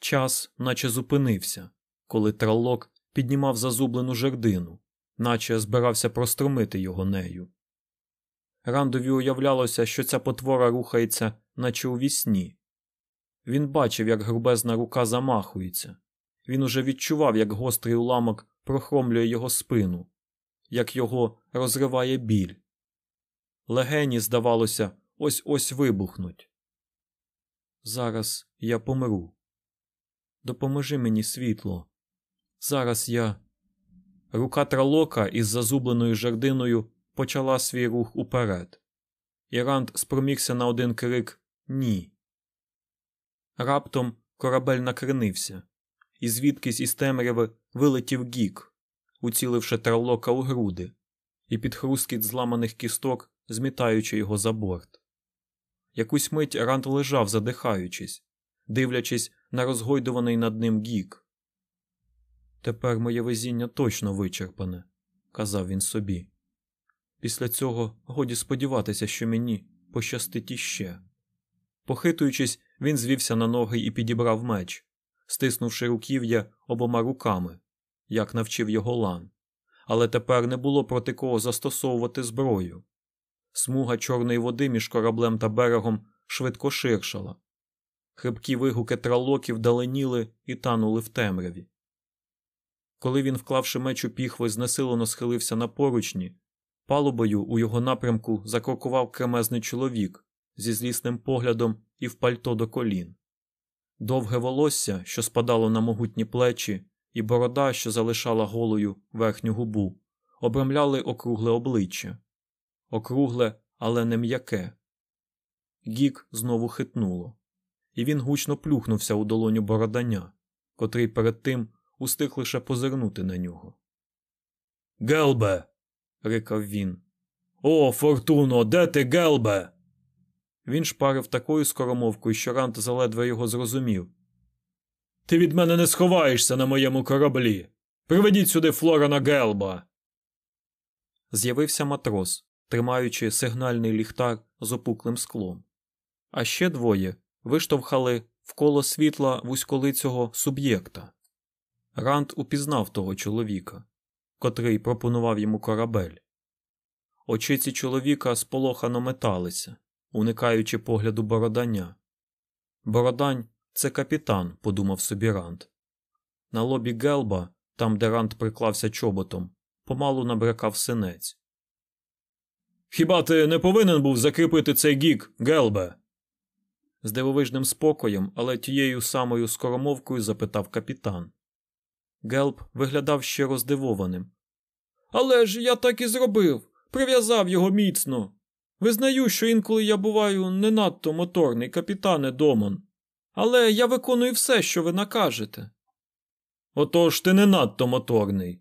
Час, наче зупинився, коли тралок піднімав зазублену жердину, наче збирався простромити його нею. Рандові уявлялося, що ця потвора рухається, наче у вісні. Він бачив, як грубезна рука замахується. Він уже відчував, як гострий уламок прохромлює його спину, як його розриває біль. Легені, здавалося, ось ось вибухнуть. Зараз я помру. Допоможи мені світло. Зараз я. Рука тралока із зазубленою жердиною почала свій рух уперед. Іранд спромігся на один крик Ні. Раптом корабель накренився, і звідкись із темряви вилетів гік, уціливши тралока у груди, і під хрускіт зламаних кісток, змітаючи його за борт. Якусь мить Ранд лежав, задихаючись, дивлячись на розгойдуваний над ним гік. Тепер моє везіння точно вичерпане, казав він собі. Після цього годі сподіватися, що мені пощастить іще. Похитуючись, він звівся на ноги і підібрав меч, стиснувши руків'я обома руками, як навчив його лан. Але тепер не було проти кого застосовувати зброю. Смуга чорної води між кораблем та берегом швидко ширшала. Хрипкі вигуки тралоків даленіли і танули в темряві. Коли він, вклавши меч у піхви, знесилено схилився на поручні, палубою у його напрямку закрокував кремезний чоловік зі злісним поглядом і в пальто до колін. Довге волосся, що спадало на могутні плечі, і борода, що залишала голою верхню губу, обрамляли округле обличчя. Округле, але не м'яке. Гік знову хитнуло, і він гучно плюхнувся у долоню бородання, котрий перед тим устиг лише позирнути на нього. Гелбе. Рикав він. О, Фортуно, де ти, Гелбе? Він шпарив такою скоромовкою, що Рант заледве його зрозумів. Ти від мене не сховаєшся на моєму кораблі. Приведіть сюди Флорана Гелба. З'явився матрос, тримаючи сигнальний ліхтар з опуклим склом. А ще двоє виштовхали вколо світла вузьколицього суб'єкта. Ранд упізнав того чоловіка, котрий пропонував йому корабель. Очиці чоловіка сполохано металися, уникаючи погляду бородання. Бородань це капітан, подумав собі Ранд. На лобі Гелба, там де Ранд приклався чоботом, помалу набрякав синець. Хіба ти не повинен був закріпити цей гік, Гелбе? З дивовижним спокоєм, але тією самою скоромовкою запитав капітан. Гелб виглядав щиро здивованим. Але ж я так і зробив, прив'язав його міцно. Визнаю, що інколи я буваю не надто моторний, капітане Домон. Але я виконую все, що ви накажете. Отож ти не надто моторний.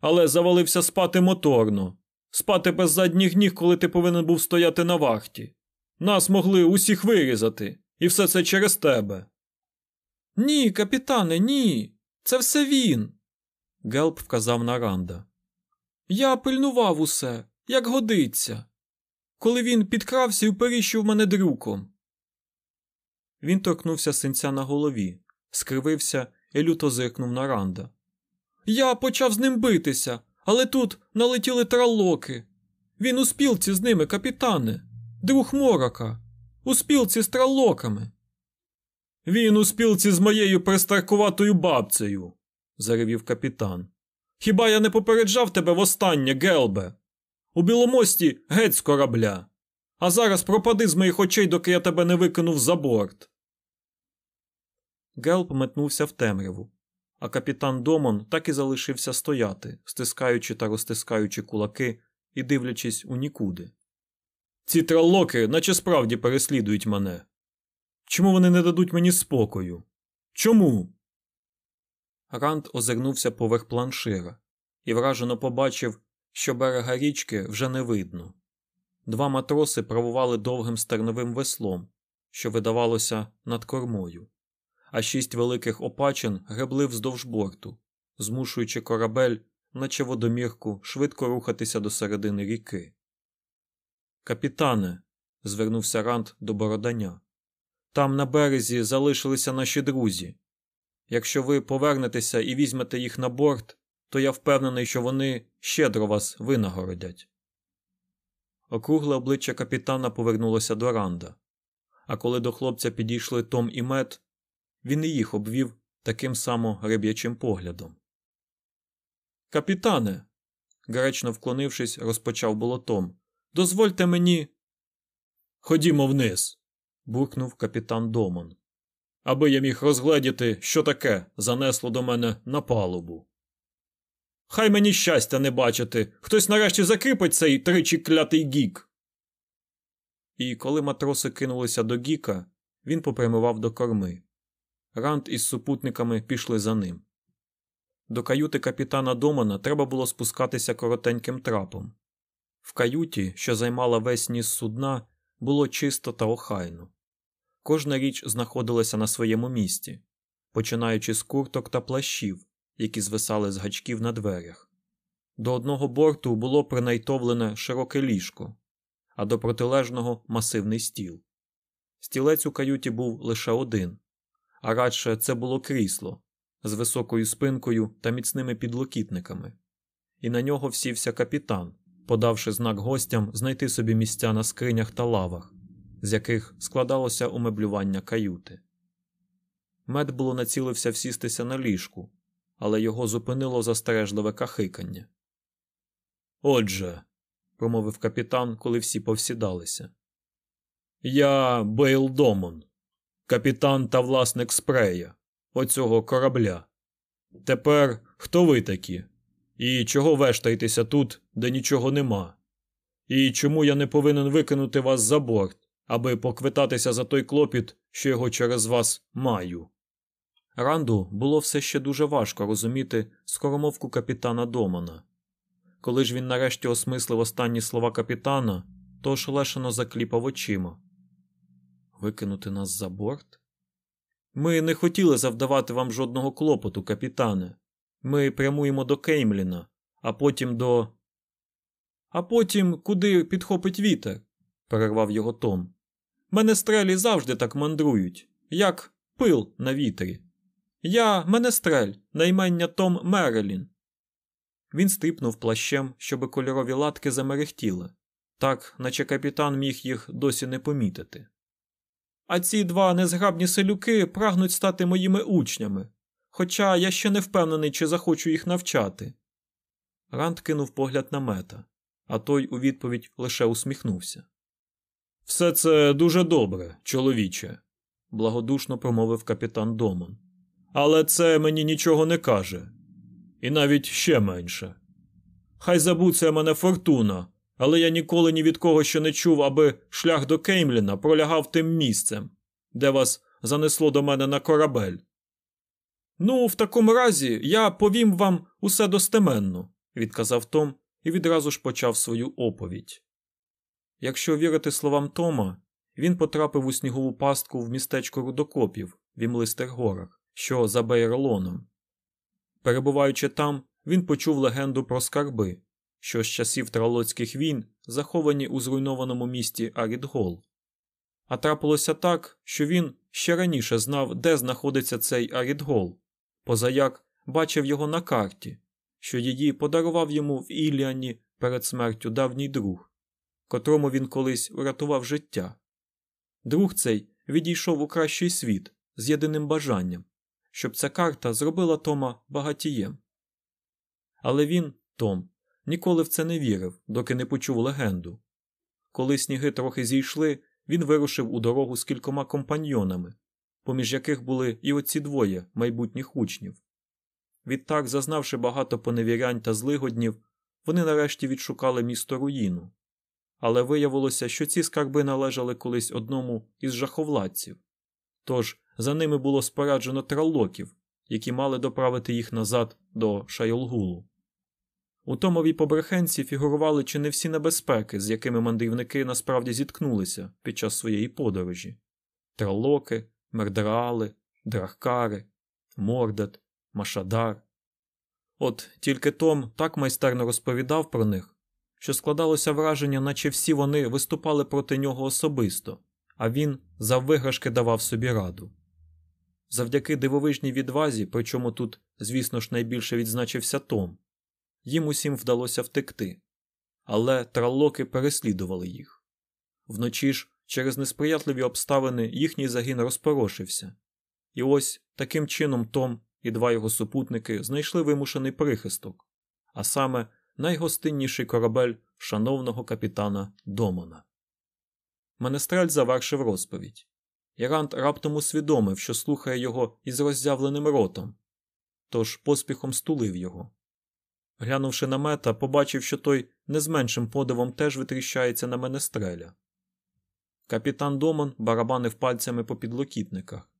Але завалився спати моторно, спати без задніх ніг, коли ти повинен був стояти на вахті. Нас могли усіх вирізати, і все це через тебе. Ні, капітане, ні. Це все він. Гелп вказав на Ранда. Я пильнував усе, як годиться. Коли він підкрався і вперіщив мене дрюком. Він торкнувся синця на голові, скривився і люто зиркнув на Ранда. Я почав з ним битися, Але тут налетіли траллоки. Він у спілці з ними, капітане, друг морока, у спілці з траллоками. Він у спілці з моєю пристаркуватою бабцею, заревів капітан. Хіба я не попереджав тебе востаннє, Гелбе? У біломості геть з корабля. А зараз пропади з моїх очей, доки я тебе не викинув за борт. Гелб метнувся в темряву, а капітан Домон так і залишився стояти, стискаючи та розтискаючи кулаки і дивлячись у нікуди. Ці траллоки наче справді переслідують мене. Чому вони не дадуть мені спокою? Чому? Ранд озирнувся поверх планшира і вражено побачив, що берега річки вже не видно. Два матроси правували довгим стерновим веслом, що видавалося над кормою, а шість великих опачин гребли вздовж борту, змушуючи корабель, наче водомірку, швидко рухатися до середини ріки. Капітане, звернувся Ранд до Бородання, там на березі залишилися наші друзі. Якщо ви повернетеся і візьмете їх на борт, то я впевнений, що вони щедро вас винагородять. Округле обличчя капітана повернулося до Ранда, а коли до хлопця підійшли Том і Мет, він і їх обвів таким само риб'ячим поглядом. Капітане, гречно вклонившись, розпочав було Том, дозвольте мені. Ходімо вниз. Буркнув капітан Домон. Аби я міг розгледіти, що таке занесло до мене на палубу. Хай мені щастя не бачити. Хтось нарешті закріпить цей тричі клятий гік. І коли матроси кинулися до гіка, він попрямував до корми. Ранд із супутниками пішли за ним. До каюти капітана Домана треба було спускатися коротеньким трапом. В каюті, що займала весь ніс судна, було чисто та охайно. Кожна річ знаходилася на своєму місці, починаючи з курток та плащів, які звисали з гачків на дверях. До одного борту було принайтовлене широке ліжко, а до протилежного масивний стіл. Стілець у каюті був лише один, а радше це було крісло з високою спинкою та міцними підлокітниками, і на нього всівся капітан, подавши знак гостям знайти собі місця на скринях та лавах, з яких складалося умеблювання каюти. Мед було націлився всістися на ліжку, але його зупинило застережливе кахикання. Отже, промовив капітан, коли всі повсідалися. Я Бейл Домон, капітан та власник спрея, оцього корабля. Тепер хто ви такі? І чого вештаєтеся тут, де нічого нема? І чому я не повинен викинути вас за борт, аби поквитатися за той клопіт, що його через вас маю? Ранду було все ще дуже важко розуміти скоромовку капітана Домана. Коли ж він нарешті осмислив останні слова капітана, то ошелешено закліпав очима. Викинути нас за борт? Ми не хотіли завдавати вам жодного клопоту, капітане. Ми прямуємо до Кеймліна, а потім до. А потім куди підхопить вітер, перервав його Том. Менестрелі завжди так мандрують, як пил на вітрі. Я менестрель, наймення Том Мерелін. Він стріпнув плащем, щоби кольорові латки замерехтіли, так, наче капітан міг їх досі не помітити. А ці два незграбні селюки прагнуть стати моїми учнями, хоча я ще не впевнений, чи захочу їх навчати. Ранд кинув погляд на мета, а той у відповідь лише усміхнувся. Все це дуже добре, чоловіче, благодушно промовив капітан Домон. Але це мені нічого не каже, і навіть ще менше. Хай забуться мене фортуна, але я ніколи ні від кого ще не чув, аби шлях до Кеймліна пролягав тим місцем, де вас занесло до мене на корабель. Ну, в такому разі я повім вам усе достеменно, відказав Том і відразу ж почав свою оповідь. Якщо вірити словам Тома, він потрапив у снігову пастку в містечко рудокопів в імлистих горах, що за Бейролоном. Перебуваючи там, він почув легенду про скарби, що з часів тралоцьких війн заховані у зруйнованому місті Арідгол. А трапилося так, що він ще раніше знав, де знаходиться цей Арідгол, позаяк бачив його на карті, що її подарував йому в Ілліані перед смертю давній друг, котрому він колись врятував життя. Друг цей відійшов у кращий світ з єдиним бажанням, щоб ця карта зробила Тома багатієм. Але він, Том, ніколи в це не вірив, доки не почув легенду. Коли сніги трохи зійшли, він вирушив у дорогу з кількома компаньйонами, поміж яких були і оці двоє майбутніх учнів. Відтак, зазнавши багато поневірянь та злигоднів, вони нарешті відшукали місто руїну. Але виявилося, що ці скарби належали колись одному із жаховладців. Тож за ними було спораджено траллоків, які мали доправити їх назад до Шайолгулу. У Томовій побрехенці фігурували чи не всі небезпеки, з якими мандрівники насправді зіткнулися під час своєї подорожі: тралоки, мердраали, драхкари, мордат, машадар. От тільки Том так майстерно розповідав про них, що складалося враження, наче всі вони виступали проти нього особисто, а він за виграшки давав собі раду. Завдяки дивовижній відвазі, причому тут, звісно ж, найбільше відзначився Том, їм усім вдалося втекти, але траллоки переслідували їх. Вночі ж, через несприятливі обставини, їхній загін розпорошився, і ось таким чином Том і два його супутники знайшли вимушений прихисток, а саме найгостинніший корабель шановного капітана Домона. Менестрель завершив розповідь. Ірант раптом усвідомив, що слухає його із роззявленим ротом, тож поспіхом стулив його. Глянувши на мета, побачив, що той не з меншим подивом теж витріщається на менестреля. Капітан Домон барабанив пальцями по підлокітниках.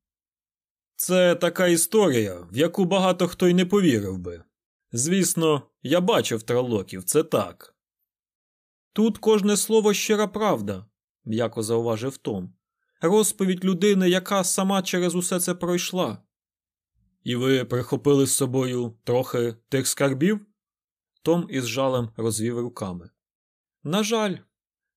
Це така історія, в яку багато хто й не повірив би. Звісно, я бачив тралоків, це так. Тут кожне слово щира правда, м'яко зауважив Том. Розповідь людини, яка сама через усе це пройшла. І ви прихопили з собою трохи тих скарбів? Том із жалем розвів руками. На жаль,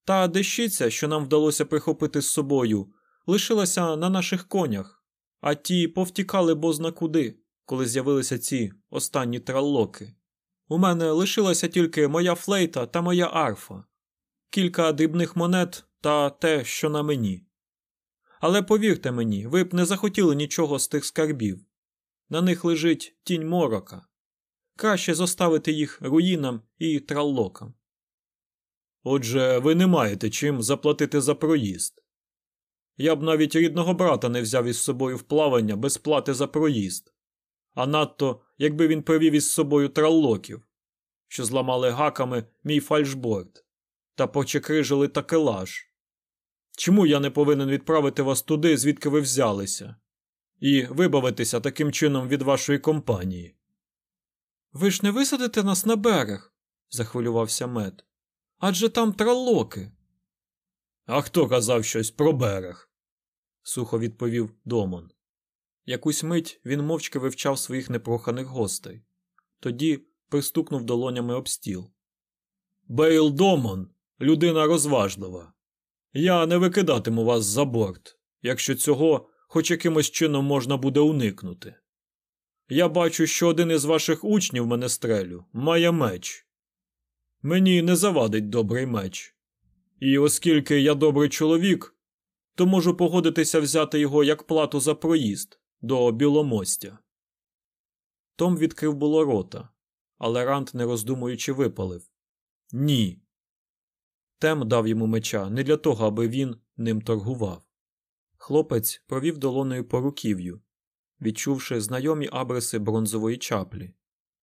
та дещиця, що нам вдалося прихопити з собою, лишилася на наших конях, а ті повтікали бозна куди, коли з'явилися ці останні траллоки. У мене лишилася тільки моя флейта та моя арфа, кілька дрібних монет та те, що на мені. Але повірте мені, ви б не захотіли нічого з тих скарбів. На них лежить тінь морока. Краще зоставити їх руїнам і траллокам. Отже, ви не маєте чим заплатити за проїзд. Я б навіть рідного брата не взяв із собою в плавання без плати за проїзд, а надто, якби він привів із собою траллоків, що зламали гаками мій фальшборд та почекрижили такелаж. Чому я не повинен відправити вас туди, звідки ви взялися, і вибавитися таким чином від вашої компанії? Ви ж не висадите нас на берег, захвилювався мед. Адже там тралоки. А хто казав щось про берег? сухо відповів Домон. Якусь мить він мовчки вивчав своїх непроханих гостей, тоді пристукнув долонями об стіл. Бейл Домон, людина розважлива. Я не викидатиму вас за борт, якщо цього хоч якимось чином можна буде уникнути. Я бачу, що один із ваших учнів менестрелю має меч. Мені не завадить добрий меч. І оскільки я добрий чоловік, то можу погодитися взяти його як плату за проїзд до біломостя. Том відкрив було рота, але Рант, не роздумуючи, випалив Ні. Тем дав йому меча не для того, аби він ним торгував. Хлопець провів долоною по руків'ю, відчувши знайомі абреси бронзової чаплі,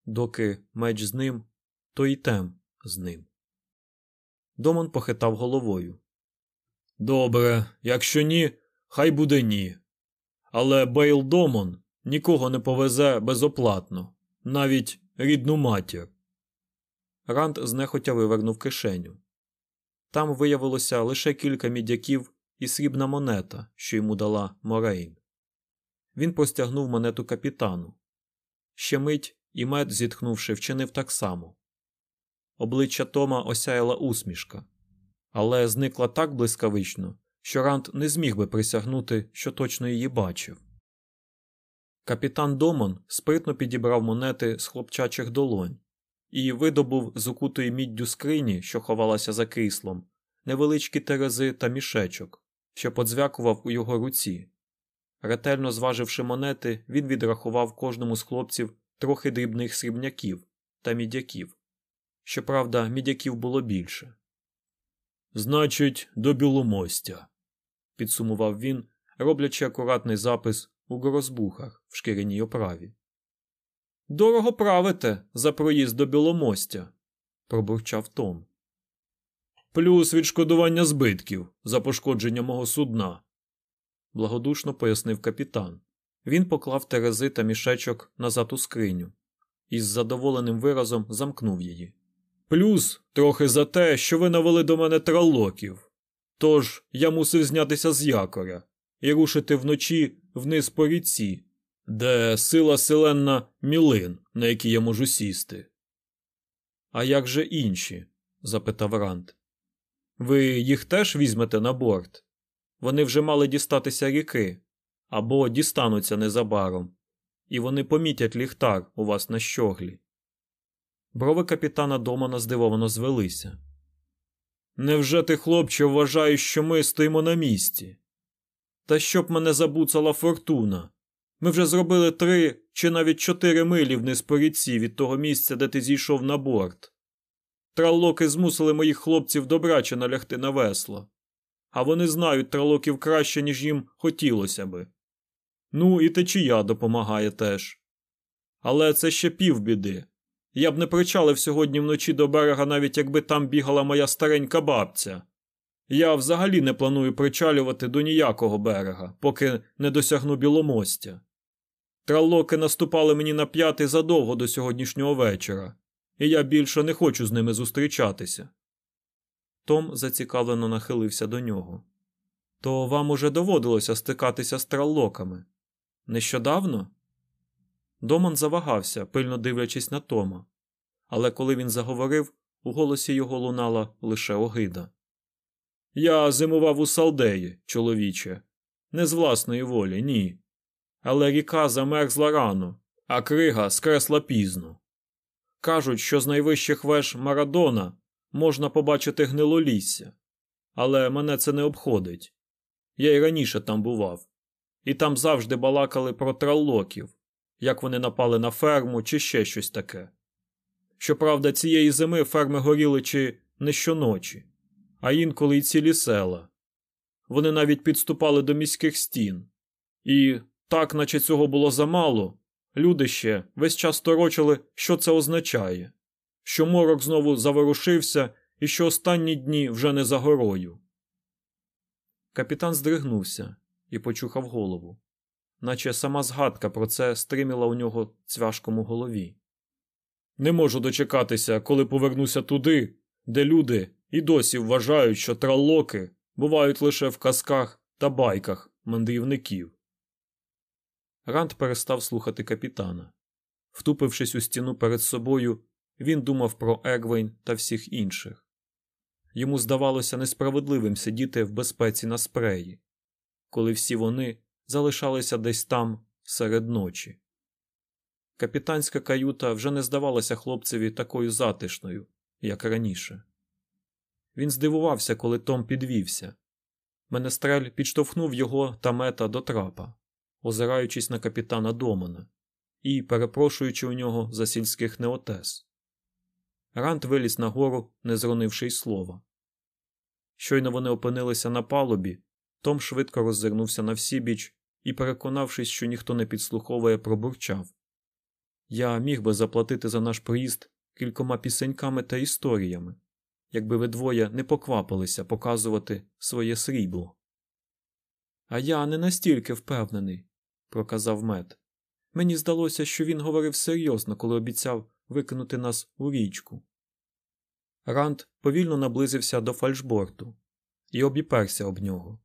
доки меч з ним, то й тем з ним. Домон похитав головою. Добре, якщо ні, хай буде ні. Але Бейл Домон нікого не повезе безоплатно, навіть рідну матір. Ранд знехотя вивернув кишеню. Там виявилося лише кілька мідяків і срібна монета, що йому дала Морейн. Він простягнув монету капітану. Ще мить і мед, зітхнувши, вчинив так само. Обличчя Тома осяяла усмішка, але зникла так блискавично, що Рант не зміг би присягнути, що точно її бачив. Капітан Домон спритно підібрав монети з хлопчачих долонь і видобув з укутої міддю скрині, що ховалася за кріслом, невеличкі терези та мішечок, що подзвякував у його руці. Ретельно зваживши монети, він відрахував кожному з хлопців трохи дрібних срібняків та мідяків. Щоправда, мідяків було більше. Значить, до біломостя, підсумував він, роблячи акуратний запис у горозбухах в шкіряній оправі. Дорого правите за проїзд до біломостя, пробурчав Том. Плюс відшкодування збитків за пошкодження мого судна, благодушно пояснив капітан. Він поклав терези та мішечок назад у скриню і з задоволеним виразом замкнув її. Плюс трохи за те, що ви навели до мене тралоків. Тож я мусив знятися з якоря і рушити вночі вниз по ріці, де сила селенна мілин, на якій я можу сісти. А як же інші? запитав Рант. Ви їх теж візьмете на борт? Вони вже мали дістатися ріки або дістануться незабаром, і вони помітять ліхтар у вас на щоглі. Брови капітана Домана здивовано звелися. Невже ти, хлопче, вважаєш, що ми стоїмо на місці? Та щоб мене забуцала фортуна. Ми вже зробили три чи навіть чотири милі вниз по від того місця, де ти зійшов на борт. Тралоки змусили моїх хлопців добраче налягти на весло, а вони знають тралоків краще, ніж їм хотілося би. Ну, і течія допомагає теж. Але це ще півбіди. Я б не причалив сьогодні вночі до берега, навіть якби там бігала моя старенька бабця. Я взагалі не планую причалювати до ніякого берега, поки не досягну біломостя. Тралоки наступали мені на п'ятий задовго до сьогоднішнього вечора, і я більше не хочу з ними зустрічатися. Том зацікавлено нахилився до нього. То вам уже доводилося стикатися з траллоками? Нещодавно? Домон завагався, пильно дивлячись на Тома, але коли він заговорив, у голосі його лунала лише огида. Я зимував у Салдеї, чоловіче, не з власної волі, ні. Але ріка замерзла рано, а крига скресла пізно. Кажуть, що з найвищих веж Марадона можна побачити гнилолісся, але мене це не обходить. Я й раніше там бував, і там завжди балакали про траллоків, як вони напали на ферму чи ще щось таке. Щоправда, цієї зими ферми горіли чи не щоночі, а інколи й цілі села. Вони навіть підступали до міських стін. І так, наче цього було замало, люди ще весь час торочили, що це означає, що морок знову заворушився і що останні дні вже не за горою. Капітан здригнувся і почухав голову, наче сама згадка про це стриміла у нього цвяшком голові. Не можу дочекатися, коли повернуся туди, де люди і досі вважають, що траллоки бувають лише в казках та байках мандрівників. Ранд перестав слухати капітана. Втупившись у стіну перед собою, він думав про Егвейн та всіх інших. Йому здавалося несправедливим сидіти в безпеці на спреї, коли всі вони залишалися десь там серед ночі. Капітанська каюта вже не здавалася хлопцеві такою затишною, як раніше. Він здивувався, коли Том підвівся. Менестрель підштовхнув його та мета до трапа, озираючись на капітана Домана і перепрошуючи у нього за сільських неотес. Рант виліз нагору, не зронивши й слова. Щойно вони опинилися на палубі, Том швидко роззирнувся на всібіч і, переконавшись, що ніхто не підслуховує, пробурчав. Я міг би заплатити за наш приїзд кількома пісеньками та історіями, якби ви двоє не поквапилися показувати своє срібло. А я не настільки впевнений, проказав мед. Мені здалося, що він говорив серйозно, коли обіцяв викинути нас у річку. Ранд повільно наблизився до фальшборту і обіперся об нього,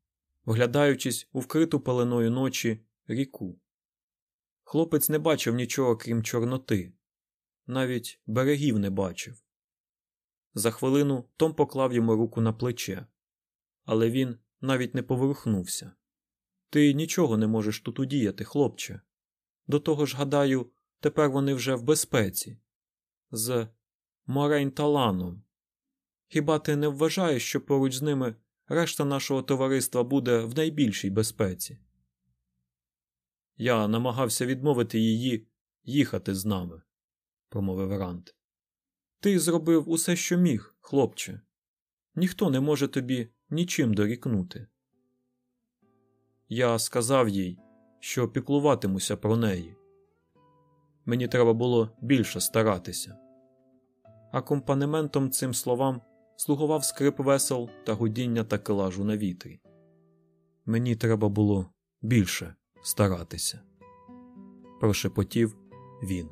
вглядаючись у вкриту пеленою ночі ріку. Хлопець не бачив нічого крім Чорноти, навіть берегів не бачив. За хвилину Том поклав йому руку на плече, але він навіть не поворухнувся. Ти нічого не можеш тут удіяти, хлопче. До того ж, гадаю, тепер вони вже в безпеці. З Морейн та Хіба ти не вважаєш, що поруч з ними решта нашого товариства буде в найбільшій безпеці? Я намагався відмовити її їхати з нами, промовив Рант. Ти зробив усе, що міг, хлопче. Ніхто не може тобі нічим дорікнути. Я сказав їй, що піклуватимуся про неї. Мені треба було більше старатися. Акомпанементом цим словам слугував скрип весел та гудіння такелажу на вітрі. Мені треба було більше старатися, прошепотів він.